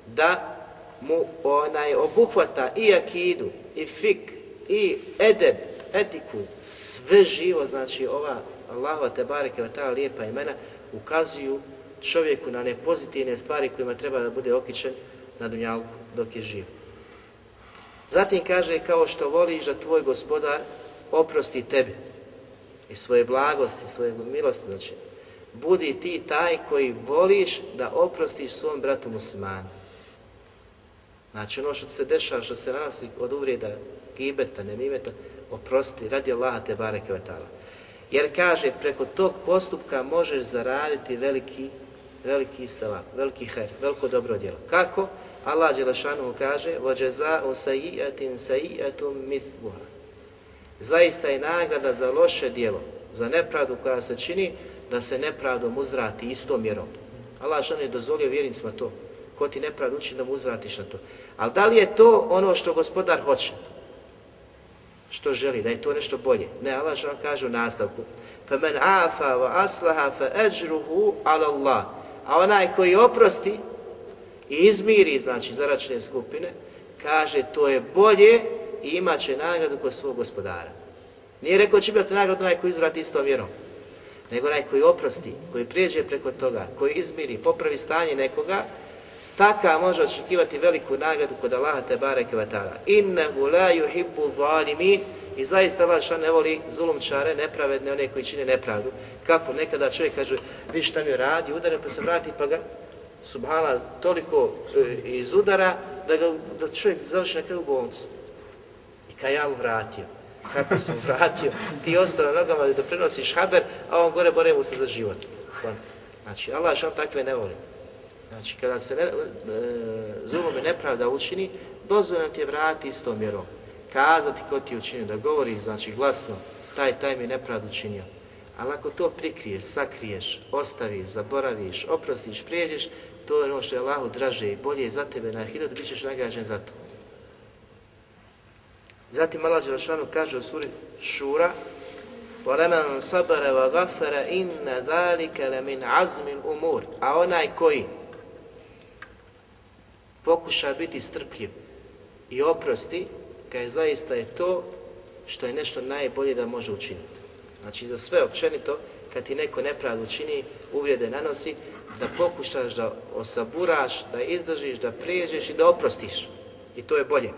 da mu onaj obuhvata i akidu, i fik, i edeb, etiku, sve živo, znači ova Allahova te bareke ta'ala lijepa imena ukazuju čovjeku na ne pozitivne stvari kojima treba da bude okićen na dunjalku dok je živ. Zatim kaže kao što voliš da tvoj gospodar oprosti tebi i svoje blagosti, svoje milosti, znači budi ti taj koji voliš da oprostiš svom bratu muslimanu. Znači ono što se dešava, što se nanosi od uvrijeda, gibeta, nemimeta, oprosti, radi Allaha te bareke. Jer kaže, preko tog postupka možeš zaraditi veliki, veliki sava, veliki her, veliko dobro djelo. Kako? Allah Đelešanu kaže وَجَزَاءُ سَيِّئَةٍ سَيِّئَةٌ مِثْلُهَا Zaista je nagrada za loše djelo, za nepravdu koja se čini, da se nepravdom uzvrati istom mjerom. Allah što je dozvolio vjernicima to. Ko ti nepravdu uči da mu uzvratiš na to. Ali da li je to ono što gospodar hoće? Što želi, da je to nešto bolje? Ne, Allah što kaže u nastavku. فَمَنْ عَافَ وَأَصْلَهَ فَأَجْرُهُ عَلَى اللَّهِ a onaj koji oprosti i izmiri, znači, zaračene skupine, kaže to je bolje i imat će nagradu kod svog gospodara. Nije rekao će imati nagradu onaj koji izvrati istom vjerom, nego onaj koji oprosti, koji prijeđe preko toga, koji izmiri, popravi stanje nekoga, taka može očekivati veliku nagradu kod Allaha te bareke. Innahu la yuhibbu zalimin i zaista Allah ne voli zulumčare, nepravedne, one koji čine nepravdu. Kako nekada čovjek kaže, vi šta mi radi, udara pa se vrati pa ga subhala toliko e, iz udara da, ga, da čovjek završi na kraju u bolnicu. I kad ja mu vratio, kako sam vratio, ti ostao na nogama da prenosiš haber, a on gore bore mu se za život. Znači, Allah što takve ne voli. Znači, kada se ne, e, zulom i nepravda učini, dozvoljeno ti je vrati istom mjerom Kazati ko ti je učinio, da govori, znači, glasno, taj, taj mi nepravdu učinio. Ali ako to prikriješ, sakriješ, ostaviš, zaboraviš, oprostiš, prijeđeš, to je ono što je Allahu draže i bolje za tebe na hiljadu, bit ćeš nagrađen za to. Zatim Allah Đelešanu kaže u suri Šura وَلَمَنْ صَبَرَ وَغَفَرَ إِنَّ ذَلِكَ لَمِنْ عَزْمِ الْأُمُورِ A onaj koji pokuša biti strpljiv i oprosti, kaže zaista je to što je nešto najbolje da može učiniti. Znači za sve općenito, kad ti neko nepravdu učini, uvrijede nanosi, da pokušaš da osaburaš, da izdržiš, da prijeđeš i da oprostiš. I to je bolje.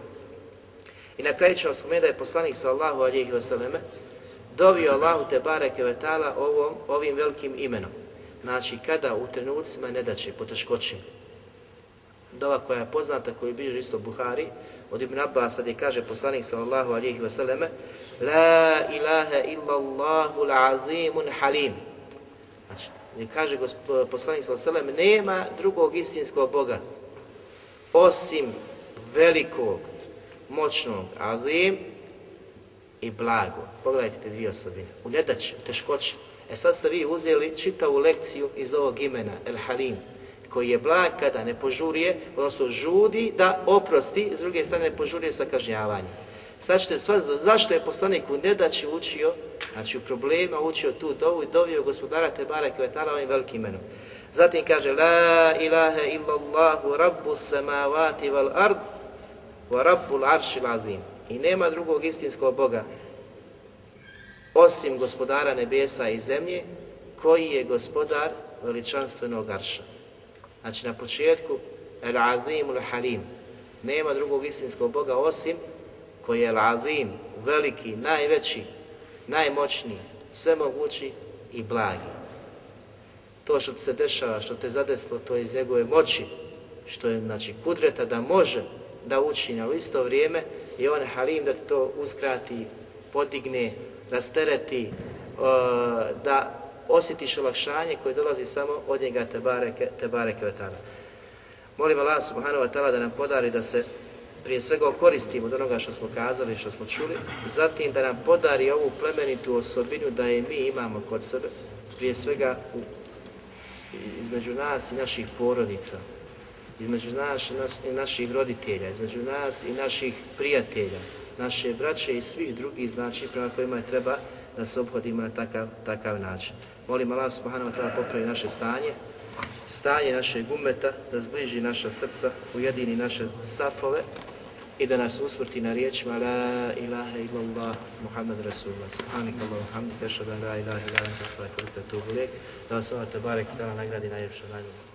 I na kraju ćemo spomenuti da je poslanik sallahu alihi wasallam dovio Allahu te bareke ve ta'ala ovom, ovim velikim imenom. Znači kada u trenucima ne daće poteškoći. Dova koja je poznata, koju biže isto Buhari, od Ibn Abbas gdje kaže poslanik sallallahu alihi wasallam La ilaha illa Allahu l'azimun halim. Znači, gdje kaže poslanik sallallahu alihi wasallam nema drugog istinskog Boga osim velikog, moćnog, azim i blago. Pogledajte te dvije osobine. U nedaći, u teškoći. E sad ste vi uzeli čitavu lekciju iz ovog imena, El Halim, koji je blag kada ne požurije, odnosno žudi da oprosti, s druge strane ne požurije sa kažnjavanjem. Sad ćete sva, zašto je poslanik u nedaći učio, znači u problema učio tu dovu i dovio gospodara Tebara Kvetala ovim velikim imenom. Zatim kaže La ilaha illallahu rabbu samavati wal ard wa rabbul aršil azim. I nema drugog istinskog Boga osim gospodara nebesa i zemlje, koji je gospodar veličanstvenog arša. Znači na početku El Azim El Halim. Nema drugog istinskog Boga osim koji je El Azim, veliki, najveći, najmoćniji, svemogući i blagi. To što se dešava, što te zadeslo, to je iz njegove moći, što je znači kudreta da može da učini, ali u isto vrijeme je on Halim da ti to uskrati, podigne, rastereti, da osjetiš olakšanje koje dolazi samo od njega te bareke, te bareke. Molim Allah subhanahu wa ta'ala da nam podari da se prije svega koristimo od onoga što smo kazali, što smo čuli, zatim da nam podari ovu plemenitu osobinu da je mi imamo kod sebe, prije svega u, između nas i naših porodica, između nas i naših roditelja, između nas i naših prijatelja, naše braće i svih drugih znači prema kojima je treba da se obhodimo na takav, takav način. Molim Allah subhanahu wa ta'ala popravi naše stanje, stanje našeg umeta, da zbliži naša srca, ujedini naše safove i da nas usvrti na riječima La ilaha illallah Muhammed Rasulullah Subhanik Allah Muhammed Tešada La ilaha illallah ilaha illallah Da vas Allah te barek i dala nagradi najljepša nagrada.